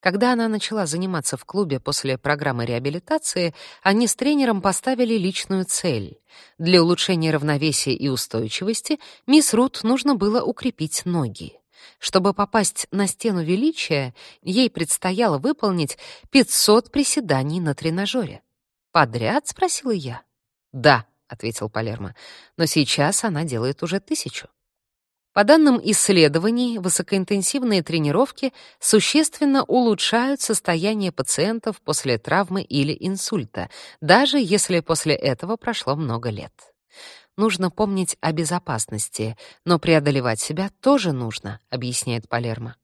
Когда она начала заниматься в клубе после программы реабилитации, они с тренером поставили личную цель. Для улучшения равновесия и устойчивости мисс Рут нужно было укрепить ноги. Чтобы попасть на стену величия, ей предстояло выполнить 500 приседаний на тренажере. «Подряд?» — спросила я. «Да», ответил Палермо. Но сейчас она делает уже тысячу. По данным исследований, высокоинтенсивные тренировки существенно улучшают состояние пациентов после травмы или инсульта, даже если после этого прошло много лет. Нужно помнить о безопасности, но преодолевать себя тоже нужно, объясняет Палермо.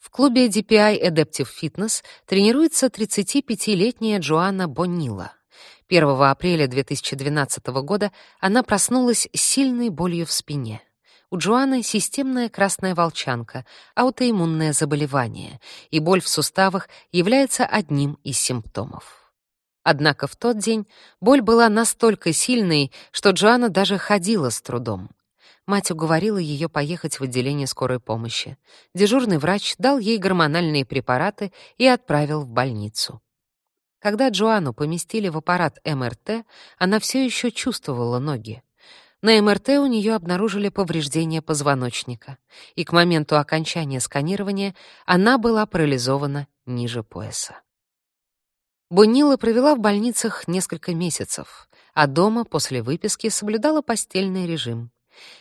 В клубе DPI Adaptive Fitness тренируется 35-летняя Джоанна Боннила. 1 апреля 2012 года она проснулась с сильной болью в спине. У Джоанны системная красная волчанка, аутоиммунное заболевание, и боль в суставах является одним из симптомов. Однако в тот день боль была настолько сильной, что Джоанна даже ходила с трудом. Мать уговорила ее поехать в отделение скорой помощи. Дежурный врач дал ей гормональные препараты и отправил в больницу. Когда Джоанну поместили в аппарат МРТ, она все еще чувствовала ноги. На МРТ у нее обнаружили повреждение позвоночника, и к моменту окончания сканирования она была парализована ниже пояса. Бунила провела в больницах несколько месяцев, а дома после выписки соблюдала постельный режим.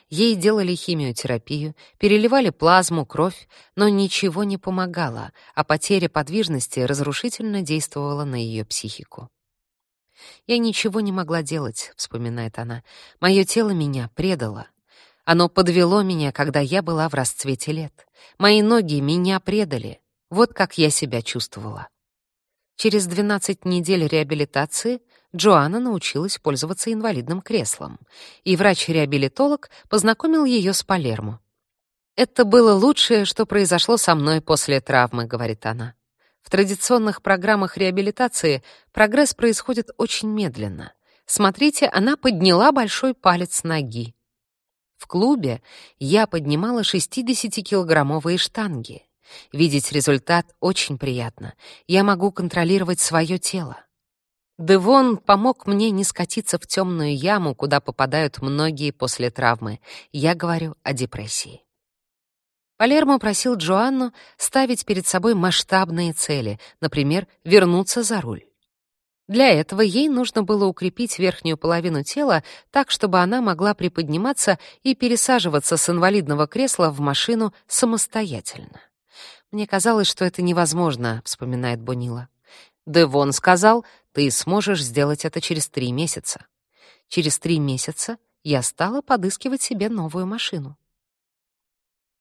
Ей делали химиотерапию, переливали плазму, кровь, но ничего не помогало, а потеря подвижности разрушительно действовала на ее психику. «Я ничего не могла делать», — вспоминает она. «Мое тело меня предало. Оно подвело меня, когда я была в расцвете лет. Мои ноги меня предали. Вот как я себя чувствовала». Через 12 недель реабилитации Джоанна научилась пользоваться инвалидным креслом, и врач-реабилитолог познакомил ее с Палермо. «Это было лучшее, что произошло со мной после травмы», — говорит она. В традиционных программах реабилитации прогресс происходит очень медленно. Смотрите, она подняла большой палец ноги. В клубе я поднимала 60-килограммовые штанги. Видеть результат очень приятно. Я могу контролировать свое тело. Девон помог мне не скатиться в темную яму, куда попадают многие после травмы. Я говорю о депрессии. Палермо просил Джоанну ставить перед собой масштабные цели, например, вернуться за руль. Для этого ей нужно было укрепить верхнюю половину тела так, чтобы она могла приподниматься и пересаживаться с инвалидного кресла в машину самостоятельно. «Мне казалось, что это невозможно», — вспоминает Бонила. Девон сказал, ты сможешь сделать это через три месяца. Через три месяца я стала подыскивать себе новую машину.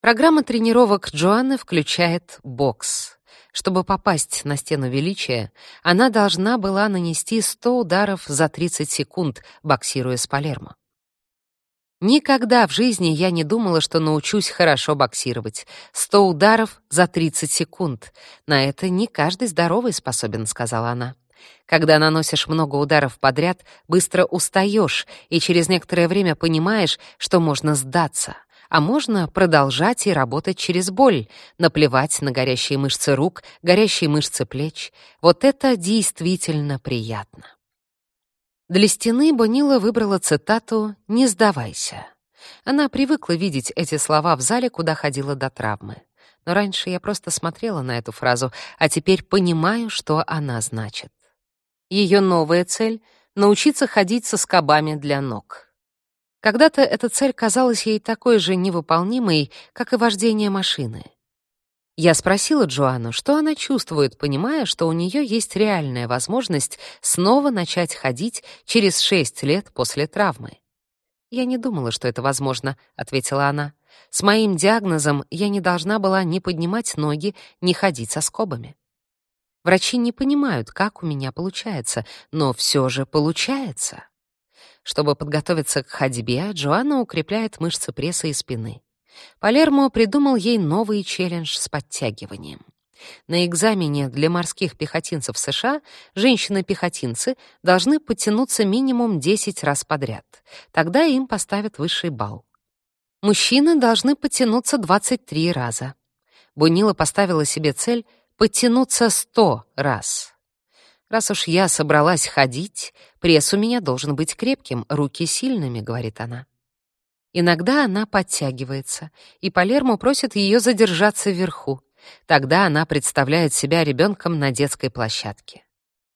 Программа тренировок Джоанны включает бокс. Чтобы попасть на стену величия, она должна была нанести 100 ударов за 30 секунд, боксируя с Палермо. Никогда в жизни я не думала, что научусь хорошо боксировать. Сто ударов за 30 секунд. На это не каждый здоровый способен, сказала она. Когда наносишь много ударов подряд, быстро устаешь и через некоторое время понимаешь, что можно сдаться, а можно продолжать и работать через боль, наплевать на горящие мышцы рук, горящие мышцы плеч. Вот это действительно приятно. Для стены Бонила выбрала цитату «Не сдавайся». Она привыкла видеть эти слова в зале, куда ходила до травмы. Но раньше я просто смотрела на эту фразу, а теперь понимаю, что она значит. Ее новая цель — научиться ходить со скобами для ног. Когда-то эта цель казалась ей такой же невыполнимой, как и вождение машины. Я спросила Джоанну, что она чувствует, понимая, что у нее есть реальная возможность снова начать ходить через шесть лет после травмы. «Я не думала, что это возможно», — ответила она. «С моим диагнозом я не должна была ни поднимать ноги, ни ходить со скобами. Врачи не понимают, как у меня получается, но все же получается». Чтобы подготовиться к ходьбе, Джоанна укрепляет мышцы пресса и спины. Палермо придумал ей новый челлендж с подтягиванием. На экзамене для морских пехотинцев США женщины-пехотинцы должны подтянуться минимум 10 раз подряд. Тогда им поставят высший балл. Мужчины должны подтянуться 23 раза. Бунила поставила себе цель подтянуться 100 раз. «Раз уж я собралась ходить, пресс у меня должен быть крепким, руки сильными», — говорит она. Иногда она подтягивается, и Палермо просит ее задержаться вверху. Тогда она представляет себя ребенком на детской площадке.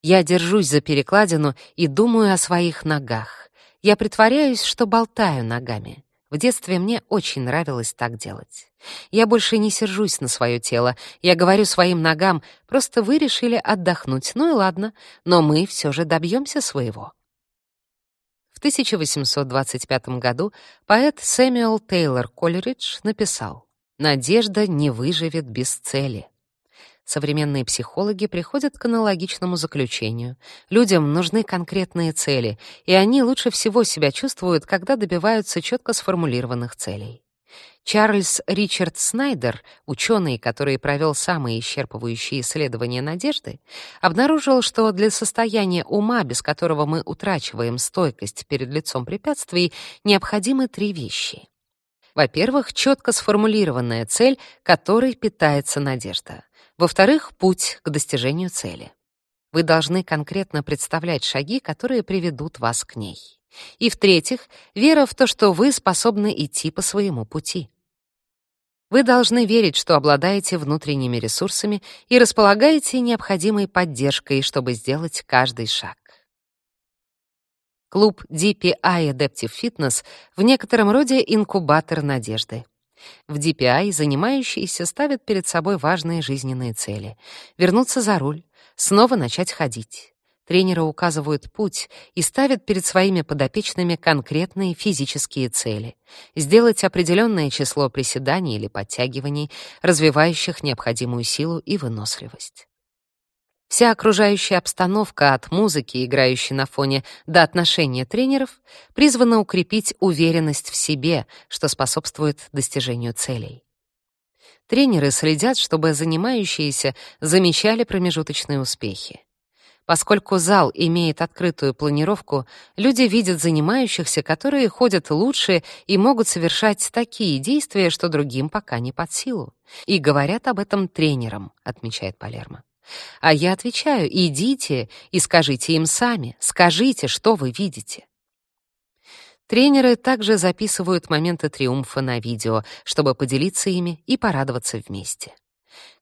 Я держусь за перекладину и думаю о своих ногах. Я притворяюсь, что болтаю ногами. В детстве мне очень нравилось так делать. Я больше не сержусь на свое тело. Я говорю своим ногам, просто вы решили отдохнуть, ну и ладно, но мы все же добьемся своего. В 1825 году поэт Сэмюэл Тейлор Колеридж написал «Надежда не выживет без цели». Современные психологи приходят к аналогичному заключению. Людям нужны конкретные цели, и они лучше всего себя чувствуют, когда добиваются четко сформулированных целей. Чарльз Ричард Снайдер, ученый, который провел самые исчерпывающие исследования надежды, обнаружил, что для состояния ума, без которого мы утрачиваем стойкость перед лицом препятствий, необходимы три вещи. Во-первых, четко сформулированная цель, которой питается надежда. Во-вторых, путь к достижению цели. Вы должны конкретно представлять шаги, которые приведут вас к ней. И в-третьих, вера в то, что вы способны идти по своему пути. Вы должны верить, что обладаете внутренними ресурсами и располагаете необходимой поддержкой, чтобы сделать каждый шаг. Клуб DPI Adaptive Fitness в некотором роде инкубатор надежды. В DPI занимающиеся ставят перед собой важные жизненные цели — вернуться за руль, снова начать ходить. Тренеры указывают путь и ставят перед своими подопечными конкретные физические цели. Сделать определенное число приседаний или подтягиваний, развивающих необходимую силу и выносливость. Вся окружающая обстановка от музыки, играющей на фоне, до отношения тренеров призвана укрепить уверенность в себе, что способствует достижению целей. Тренеры следят, чтобы занимающиеся замечали промежуточные успехи. Поскольку зал имеет открытую планировку, люди видят занимающихся, которые ходят лучше и могут совершать такие действия, что другим пока не под силу. И говорят об этом тренерам, отмечает Палермо. А я отвечаю, идите и скажите им сами, скажите, что вы видите. Тренеры также записывают моменты триумфа на видео, чтобы поделиться ими и порадоваться вместе.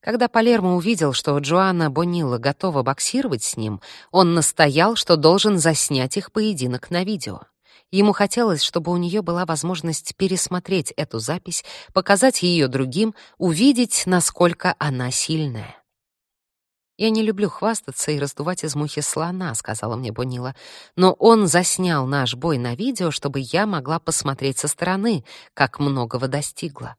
Когда Палермо увидел, что Джоанна Бонилла готова боксировать с ним, он настоял, что должен заснять их поединок на видео. Ему хотелось, чтобы у нее была возможность пересмотреть эту запись, показать ее другим, увидеть, насколько она сильная. «Я не люблю хвастаться и раздувать из мухи слона», — сказала мне Бонила. «Но он заснял наш бой на видео, чтобы я могла посмотреть со стороны, как многого достигла».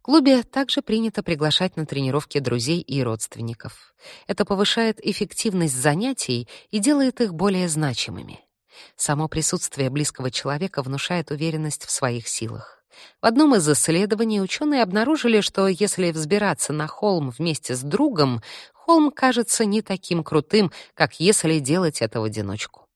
В клубе также принято приглашать на тренировки друзей и родственников. Это повышает эффективность занятий и делает их более значимыми. Само присутствие близкого человека внушает уверенность в своих силах. В одном из исследований ученые обнаружили, что если взбираться на холм вместе с другом, холм кажется не таким крутым, как если делать это в одиночку.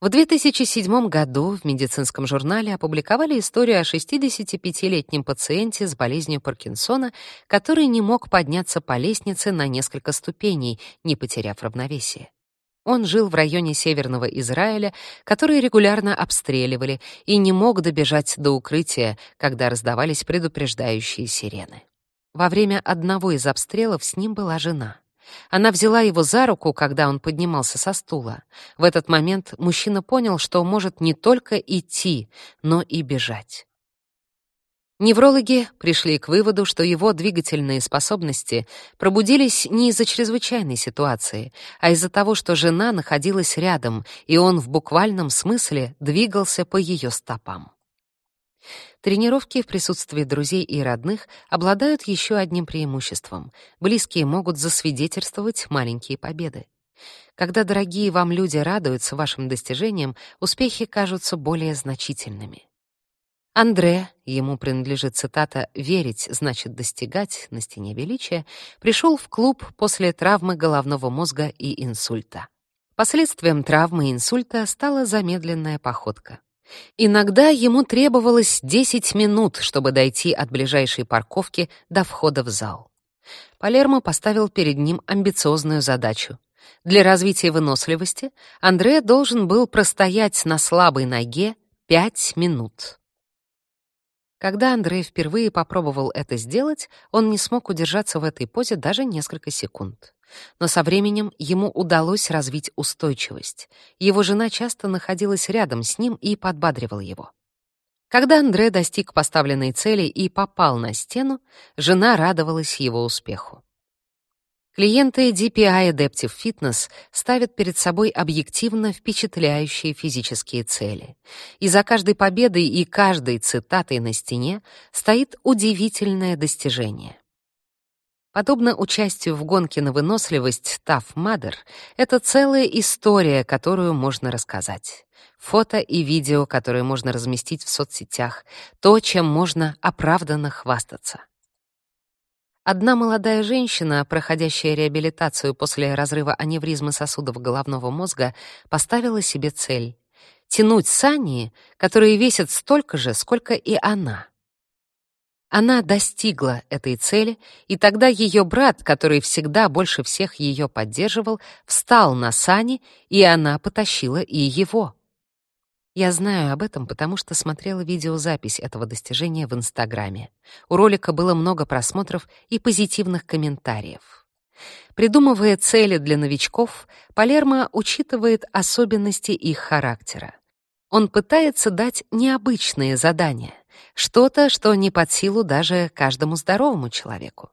В 2007 году в медицинском журнале опубликовали историю о 65-летнем пациенте с болезнью Паркинсона, который не мог подняться по лестнице на несколько ступеней, не потеряв равновесие. Он жил в районе северного Израиля, который регулярно обстреливали, и не мог добежать до укрытия, когда раздавались предупреждающие сирены. Во время одного из обстрелов с ним была жена. Она взяла его за руку, когда он поднимался со стула. В этот момент мужчина понял, что может не только идти, но и бежать. Неврологи пришли к выводу, что его двигательные способности пробудились не из-за чрезвычайной ситуации, а из-за того, что жена находилась рядом, и он в буквальном смысле двигался по ее стопам. Тренировки в присутствии друзей и родных обладают еще одним преимуществом. Близкие могут засвидетельствовать маленькие победы. Когда дорогие вам люди радуются вашим достижениям, успехи кажутся более значительными. Андре, ему принадлежит цитата «верить значит достигать» на стене величия, пришел в клуб после травмы головного мозга и инсульта. Последствием травмы и инсульта стала замедленная походка. Иногда ему требовалось 10 минут, чтобы дойти от ближайшей парковки до входа в зал. Палермо поставил перед ним амбициозную задачу. Для развития выносливости Андре должен был простоять на слабой ноге 5 минут. Когда Андрей впервые попробовал это сделать, он не смог удержаться в этой позе даже несколько секунд. Но со временем ему удалось развить устойчивость. Его жена часто находилась рядом с ним и подбадривала его. Когда Андре достиг поставленной цели и попал на стену, жена радовалась его успеху. Клиенты DPI Adaptive Fitness ставят перед собой объективно впечатляющие физические цели. И за каждой победой и каждой цитатой на стене стоит удивительное достижение. Подобно участию в гонке на выносливость Tough Mudder, это целая история, которую можно рассказать. Фото и видео, которые можно разместить в соцсетях, то, чем можно оправданно хвастаться. Одна молодая женщина, проходящая реабилитацию после разрыва аневризмы сосудов головного мозга, поставила себе цель тянуть сани, которые весят столько же, сколько и она. Она достигла этой цели, и тогда ее брат, который всегда больше всех ее поддерживал, встал на сани, и она потащила и его. Я знаю об этом, потому что смотрела видеозапись этого достижения в Инстаграме. У ролика было много просмотров и позитивных комментариев. Придумывая цели для новичков, Палермо учитывает особенности их характера. Он пытается дать необычные задания, что-то, что не под силу даже каждому здоровому человеку.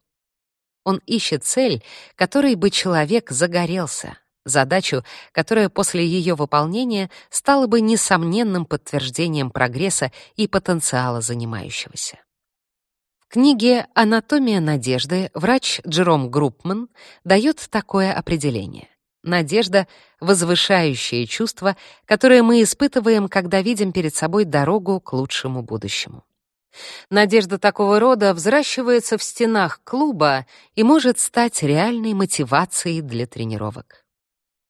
Он ищет цель, которой бы человек загорелся, задачу, которая после ее выполнения стала бы несомненным подтверждением прогресса и потенциала занимающегося. В книге «Анатомия надежды» врач Джером Группман дает такое определение. Надежда — возвышающее чувство, которое мы испытываем, когда видим перед собой дорогу к лучшему будущему. Надежда такого рода взращивается в стенах клуба и может стать реальной мотивацией для тренировок.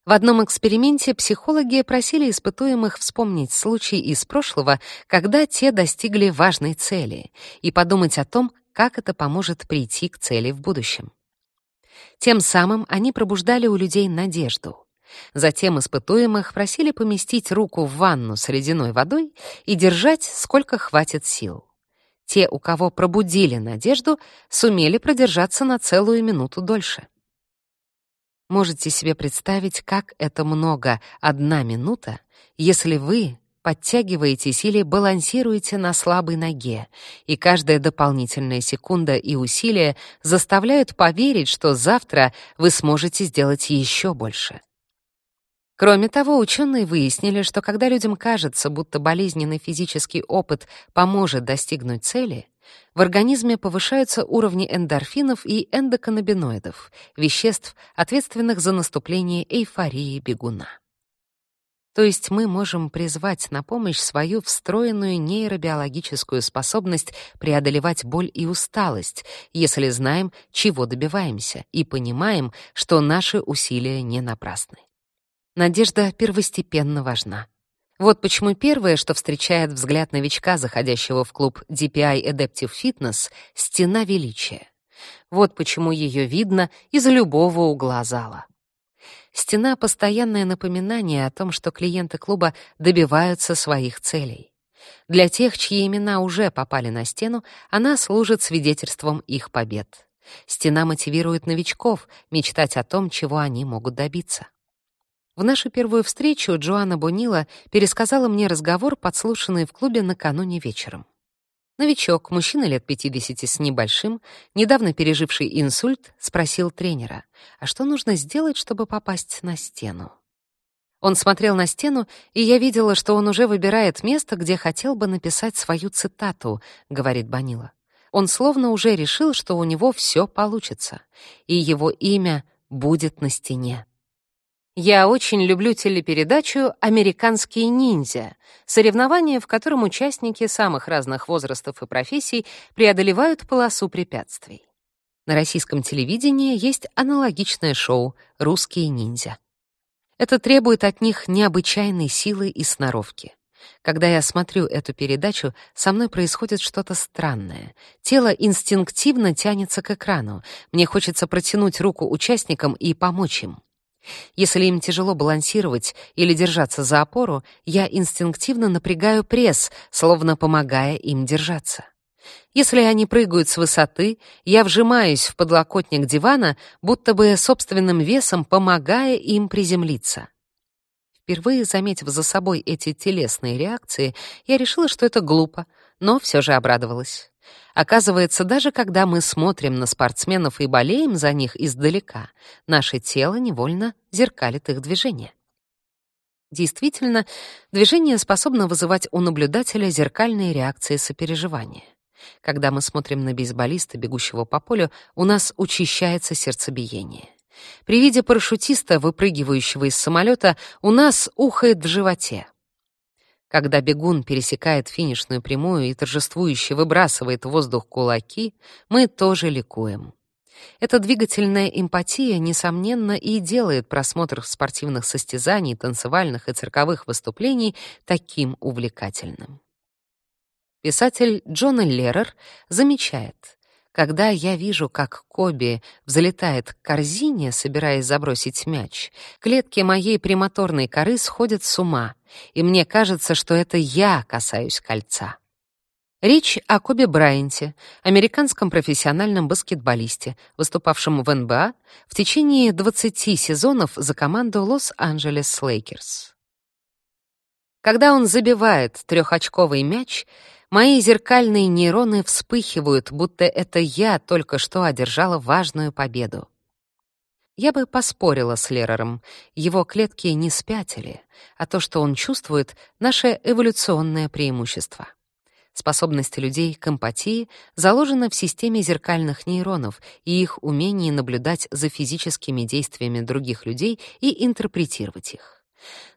В одном эксперименте психологи просили испытуемых вспомнить случай из прошлого, когда те достигли важной цели, и подумать о том, как это поможет прийти к цели в будущем. Тем самым они пробуждали у людей надежду. Затем испытуемых просили поместить руку в ванну с ледяной водой и держать, сколько хватит сил. Те, у кого пробудили надежду, сумели продержаться на целую минуту дольше. Можете себе представить, как это много — одна минута, если вы подтягиваетесь или балансируете на слабой ноге, и каждая дополнительная секунда и усилие заставляют поверить, что завтра вы сможете сделать еще больше. Кроме того, ученые выяснили, что когда людям кажется, будто болезненный физический опыт поможет достигнуть цели, в организме повышаются уровни эндорфинов и эндоканнабиноидов, веществ, ответственных за наступление эйфории бегуна. То есть мы можем призвать на помощь свою встроенную нейробиологическую способность преодолевать боль и усталость, если знаем, чего добиваемся, и понимаем, что наши усилия не напрасны. Надежда первостепенно важна. Вот почему первое, что встречает взгляд новичка, заходящего в клуб DPI Adaptive Fitness — стена величия. Вот почему ее видно из любого угла зала. Стена — постоянное напоминание о том, что клиенты клуба добиваются своих целей. Для тех, чьи имена уже попали на стену, она служит свидетельством их побед. Стена мотивирует новичков мечтать о том, чего они могут добиться. В нашу первую встречу Джоанна Бонила пересказала мне разговор, подслушанный в клубе накануне вечером. Новичок, мужчина лет 50 с небольшим, недавно переживший инсульт, спросил тренера, а что нужно сделать, чтобы попасть на стену? Он смотрел на стену, и я видела, что он уже выбирает место, где хотел бы написать свою цитату, говорит Банила. Он словно уже решил, что у него все получится, и его имя будет на стене. Я очень люблю телепередачу «Американские ниндзя», соревнование, в котором участники самых разных возрастов и профессий преодолевают полосу препятствий. На российском телевидении есть аналогичное шоу «Русские ниндзя». Это требует от них необычайной силы и сноровки. Когда я смотрю эту передачу, со мной происходит что-то странное. Тело инстинктивно тянется к экрану. Мне хочется протянуть руку участникам и помочь им. Если им тяжело балансировать или держаться за опору, я инстинктивно напрягаю пресс, словно помогая им держаться. Если они прыгают с высоты, я вжимаюсь в подлокотник дивана, будто бы собственным весом помогая им приземлиться. Впервые заметив за собой эти телесные реакции, я решила, что это глупо, но все же обрадовалась. Оказывается, даже когда мы смотрим на спортсменов и болеем за них издалека, наше тело невольно зеркалит их движения. Действительно, движение способно вызывать у наблюдателя зеркальные реакции сопереживания. Когда мы смотрим на бейсболиста, бегущего по полю, у нас учащается сердцебиение. При виде парашютиста, выпрыгивающего из самолета, у нас ухает в животе. Когда бегун пересекает финишную прямую и торжествующе выбрасывает в воздух кулаки, мы тоже ликуем. Эта двигательная эмпатия, несомненно, и делает просмотр спортивных состязаний, танцевальных и цирковых выступлений таким увлекательным. Писатель Джон Лерер замечает, когда я вижу, как Коби взлетает к корзине, собираясь забросить мяч, клетки моей премоторной коры сходят с ума, и мне кажется, что это я касаюсь кольца. Речь о Коби Брайанте, американском профессиональном баскетболисте, выступавшем в НБА в течение 20 сезонов за команду Лос-Анджелес Лейкерс. Когда он забивает трехочковый мяч, мои зеркальные нейроны вспыхивают, будто это я только что одержала важную победу. Я бы поспорила с Лерером, его клетки не спятили, а то, что он чувствует, — наше эволюционное преимущество. Способность людей к эмпатии заложена в системе зеркальных нейронов и их умении наблюдать за физическими действиями других людей и интерпретировать их.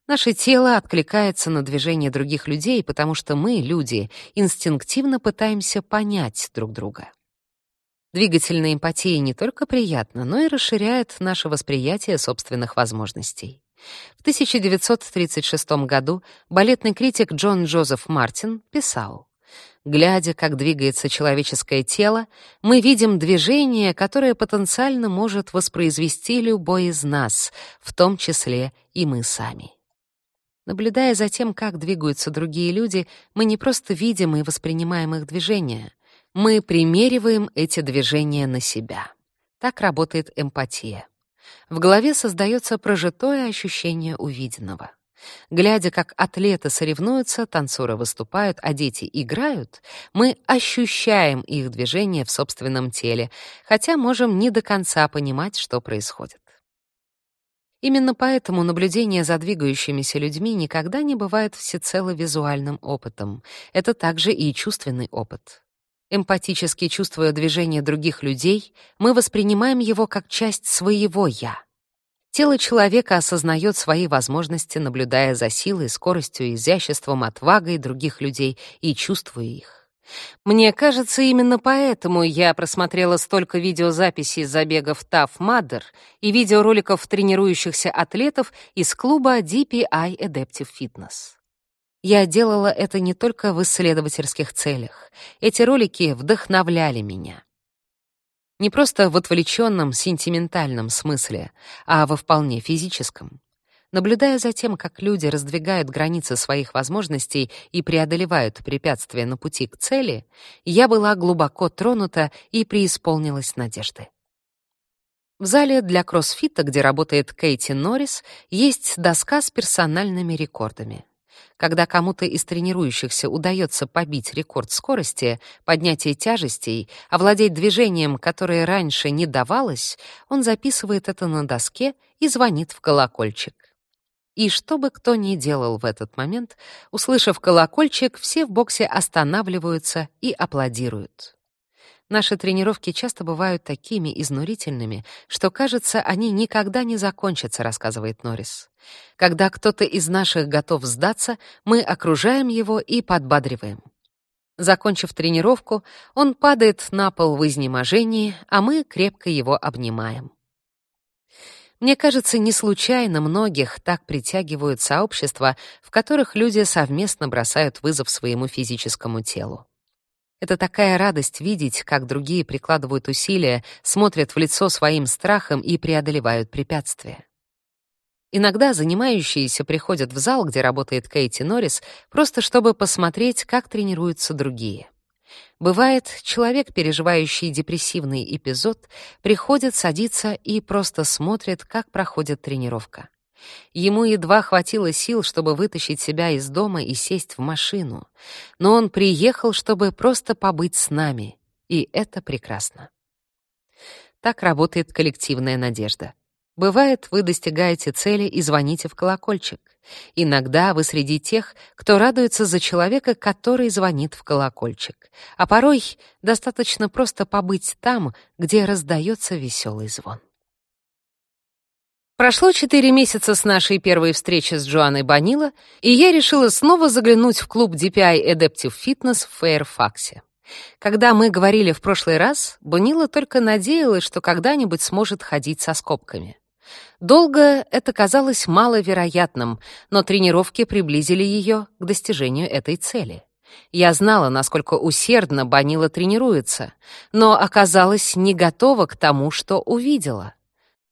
Наше тело откликается на движения других людей, потому что мы, люди, инстинктивно пытаемся понять друг друга. Двигательная эмпатия не только приятна, но и расширяет наше восприятие собственных возможностей. В 1936 году балетный критик Джон Джозеф Мартин писал: Глядя, как двигается человеческое тело, мы видим движение, которое потенциально может воспроизвести любой из нас, в том числе и мы сами. Наблюдая за тем, как двигаются другие люди, мы не просто видим и воспринимаем их движения, мы примериваем эти движения на себя. Так работает эмпатия. В голове создается прожитое ощущение увиденного. Глядя, как атлеты соревнуются, танцоры выступают, а дети играют, мы ощущаем их движение в собственном теле, хотя можем не до конца понимать, что происходит. Именно поэтому наблюдение за двигающимися людьми никогда не бывает всецело визуальным опытом. Это также и чувственный опыт. Эмпатически чувствуя движение других людей, мы воспринимаем его как часть своего «я». Тело человека осознает свои возможности, наблюдая за силой, скоростью, изяществом, отвагой других людей и чувствуя их. Мне кажется, именно поэтому я просмотрела столько видеозаписей забегов Tough Mudder и видеороликов тренирующихся атлетов из клуба DPI Adaptive Fitness. Я делала это не только в исследовательских целях. Эти ролики вдохновляли меня. Не просто в отвлеченном сентиментальном смысле, а во вполне физическом. Наблюдая за тем, как люди раздвигают границы своих возможностей и преодолевают препятствия на пути к цели, я была глубоко тронута и преисполнилась надежды. В зале для кроссфита, где работает Кейти Норрис, есть доска с персональными рекордами. Когда кому-то из тренирующихся удается побить рекорд скорости, поднятия тяжестей, овладеть движением, которое раньше не давалось, он записывает это на доске и звонит в колокольчик. И что бы кто ни делал в этот момент, услышав колокольчик, все в боксе останавливаются и аплодируют. Наши тренировки часто бывают такими изнурительными, что, кажется, они никогда не закончатся, рассказывает Норрис. Когда кто-то из наших готов сдаться, мы окружаем его и подбадриваем. Закончив тренировку, он падает на пол в изнеможении, а мы крепко его обнимаем. Мне кажется, не случайно многих так притягивают сообщества, в которых люди совместно бросают вызов своему физическому телу. Это такая радость видеть, как другие прикладывают усилия, смотрят в лицо своим страхом и преодолевают препятствия. Иногда занимающиеся приходят в зал, где работает Кейти Норрис, просто чтобы посмотреть, как тренируются другие. Бывает, человек, переживающий депрессивный эпизод, приходит, садится и просто смотрит, как проходит тренировка. Ему едва хватило сил, чтобы вытащить себя из дома и сесть в машину. Но он приехал, чтобы просто побыть с нами. И это прекрасно. Так работает коллективная надежда. Бывает, вы достигаете цели и звоните в колокольчик. Иногда вы среди тех, кто радуется за человека, который звонит в колокольчик. А порой достаточно просто побыть там, где раздается веселый звон. Прошло четыре месяца с нашей первой встречи с Джоанной Банила, и я решила снова заглянуть в клуб DPI Adaptive Fitness в Фэйрфаксе. Когда мы говорили в прошлый раз, Бунила только надеялась, что когда-нибудь сможет ходить со скобками. Долго это казалось маловероятным, но тренировки приблизили ее к достижению этой цели. Я знала, насколько усердно Банила тренируется, но оказалась не готова к тому, что увидела.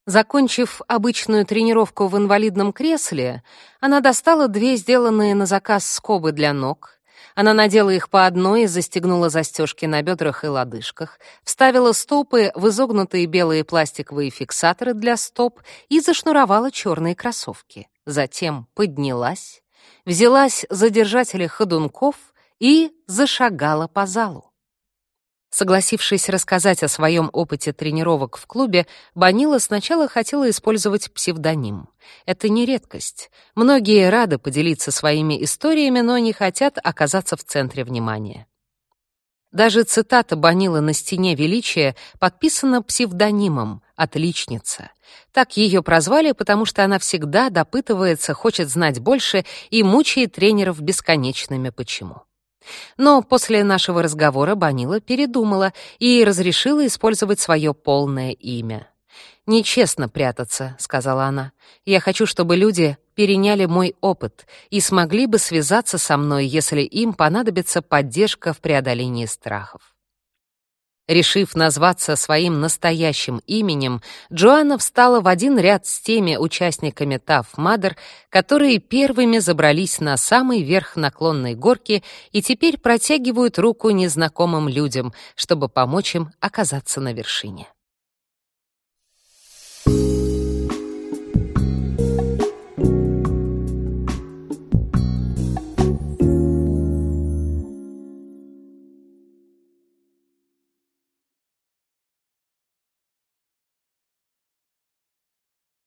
Закончив обычную тренировку в инвалидном кресле, она достала две сделанные на заказ скобы для ног. Она надела их по одной застегнула застежки на бедрах и лодыжках, вставила стопы в изогнутые белые пластиковые фиксаторы для стоп и зашнуровала черные кроссовки. Затем поднялась, взялась за держатели ходунков и зашагала по залу. Согласившись рассказать о своем опыте тренировок в клубе, Банила сначала хотела использовать псевдоним. Это не редкость. Многие рады поделиться своими историями, но не хотят оказаться в центре внимания. Даже цитата Банила на стене величия подписана псевдонимом «Отличница». Так ее прозвали, потому что она всегда допытывается, хочет знать больше и мучает тренеров бесконечными «почему». Но после нашего разговора Банила передумала и разрешила использовать свое полное имя. «Нечестно прятаться», — сказала она. «Я хочу, чтобы люди переняли мой опыт и смогли бы связаться со мной, если им понадобится поддержка в преодолении страхов». Решив назваться своим настоящим именем, Джоанна встала в один ряд с теми участниками Таф Мадер, которые первыми забрались на самый верх наклонной горки и теперь протягивают руку незнакомым людям, чтобы помочь им оказаться на вершине.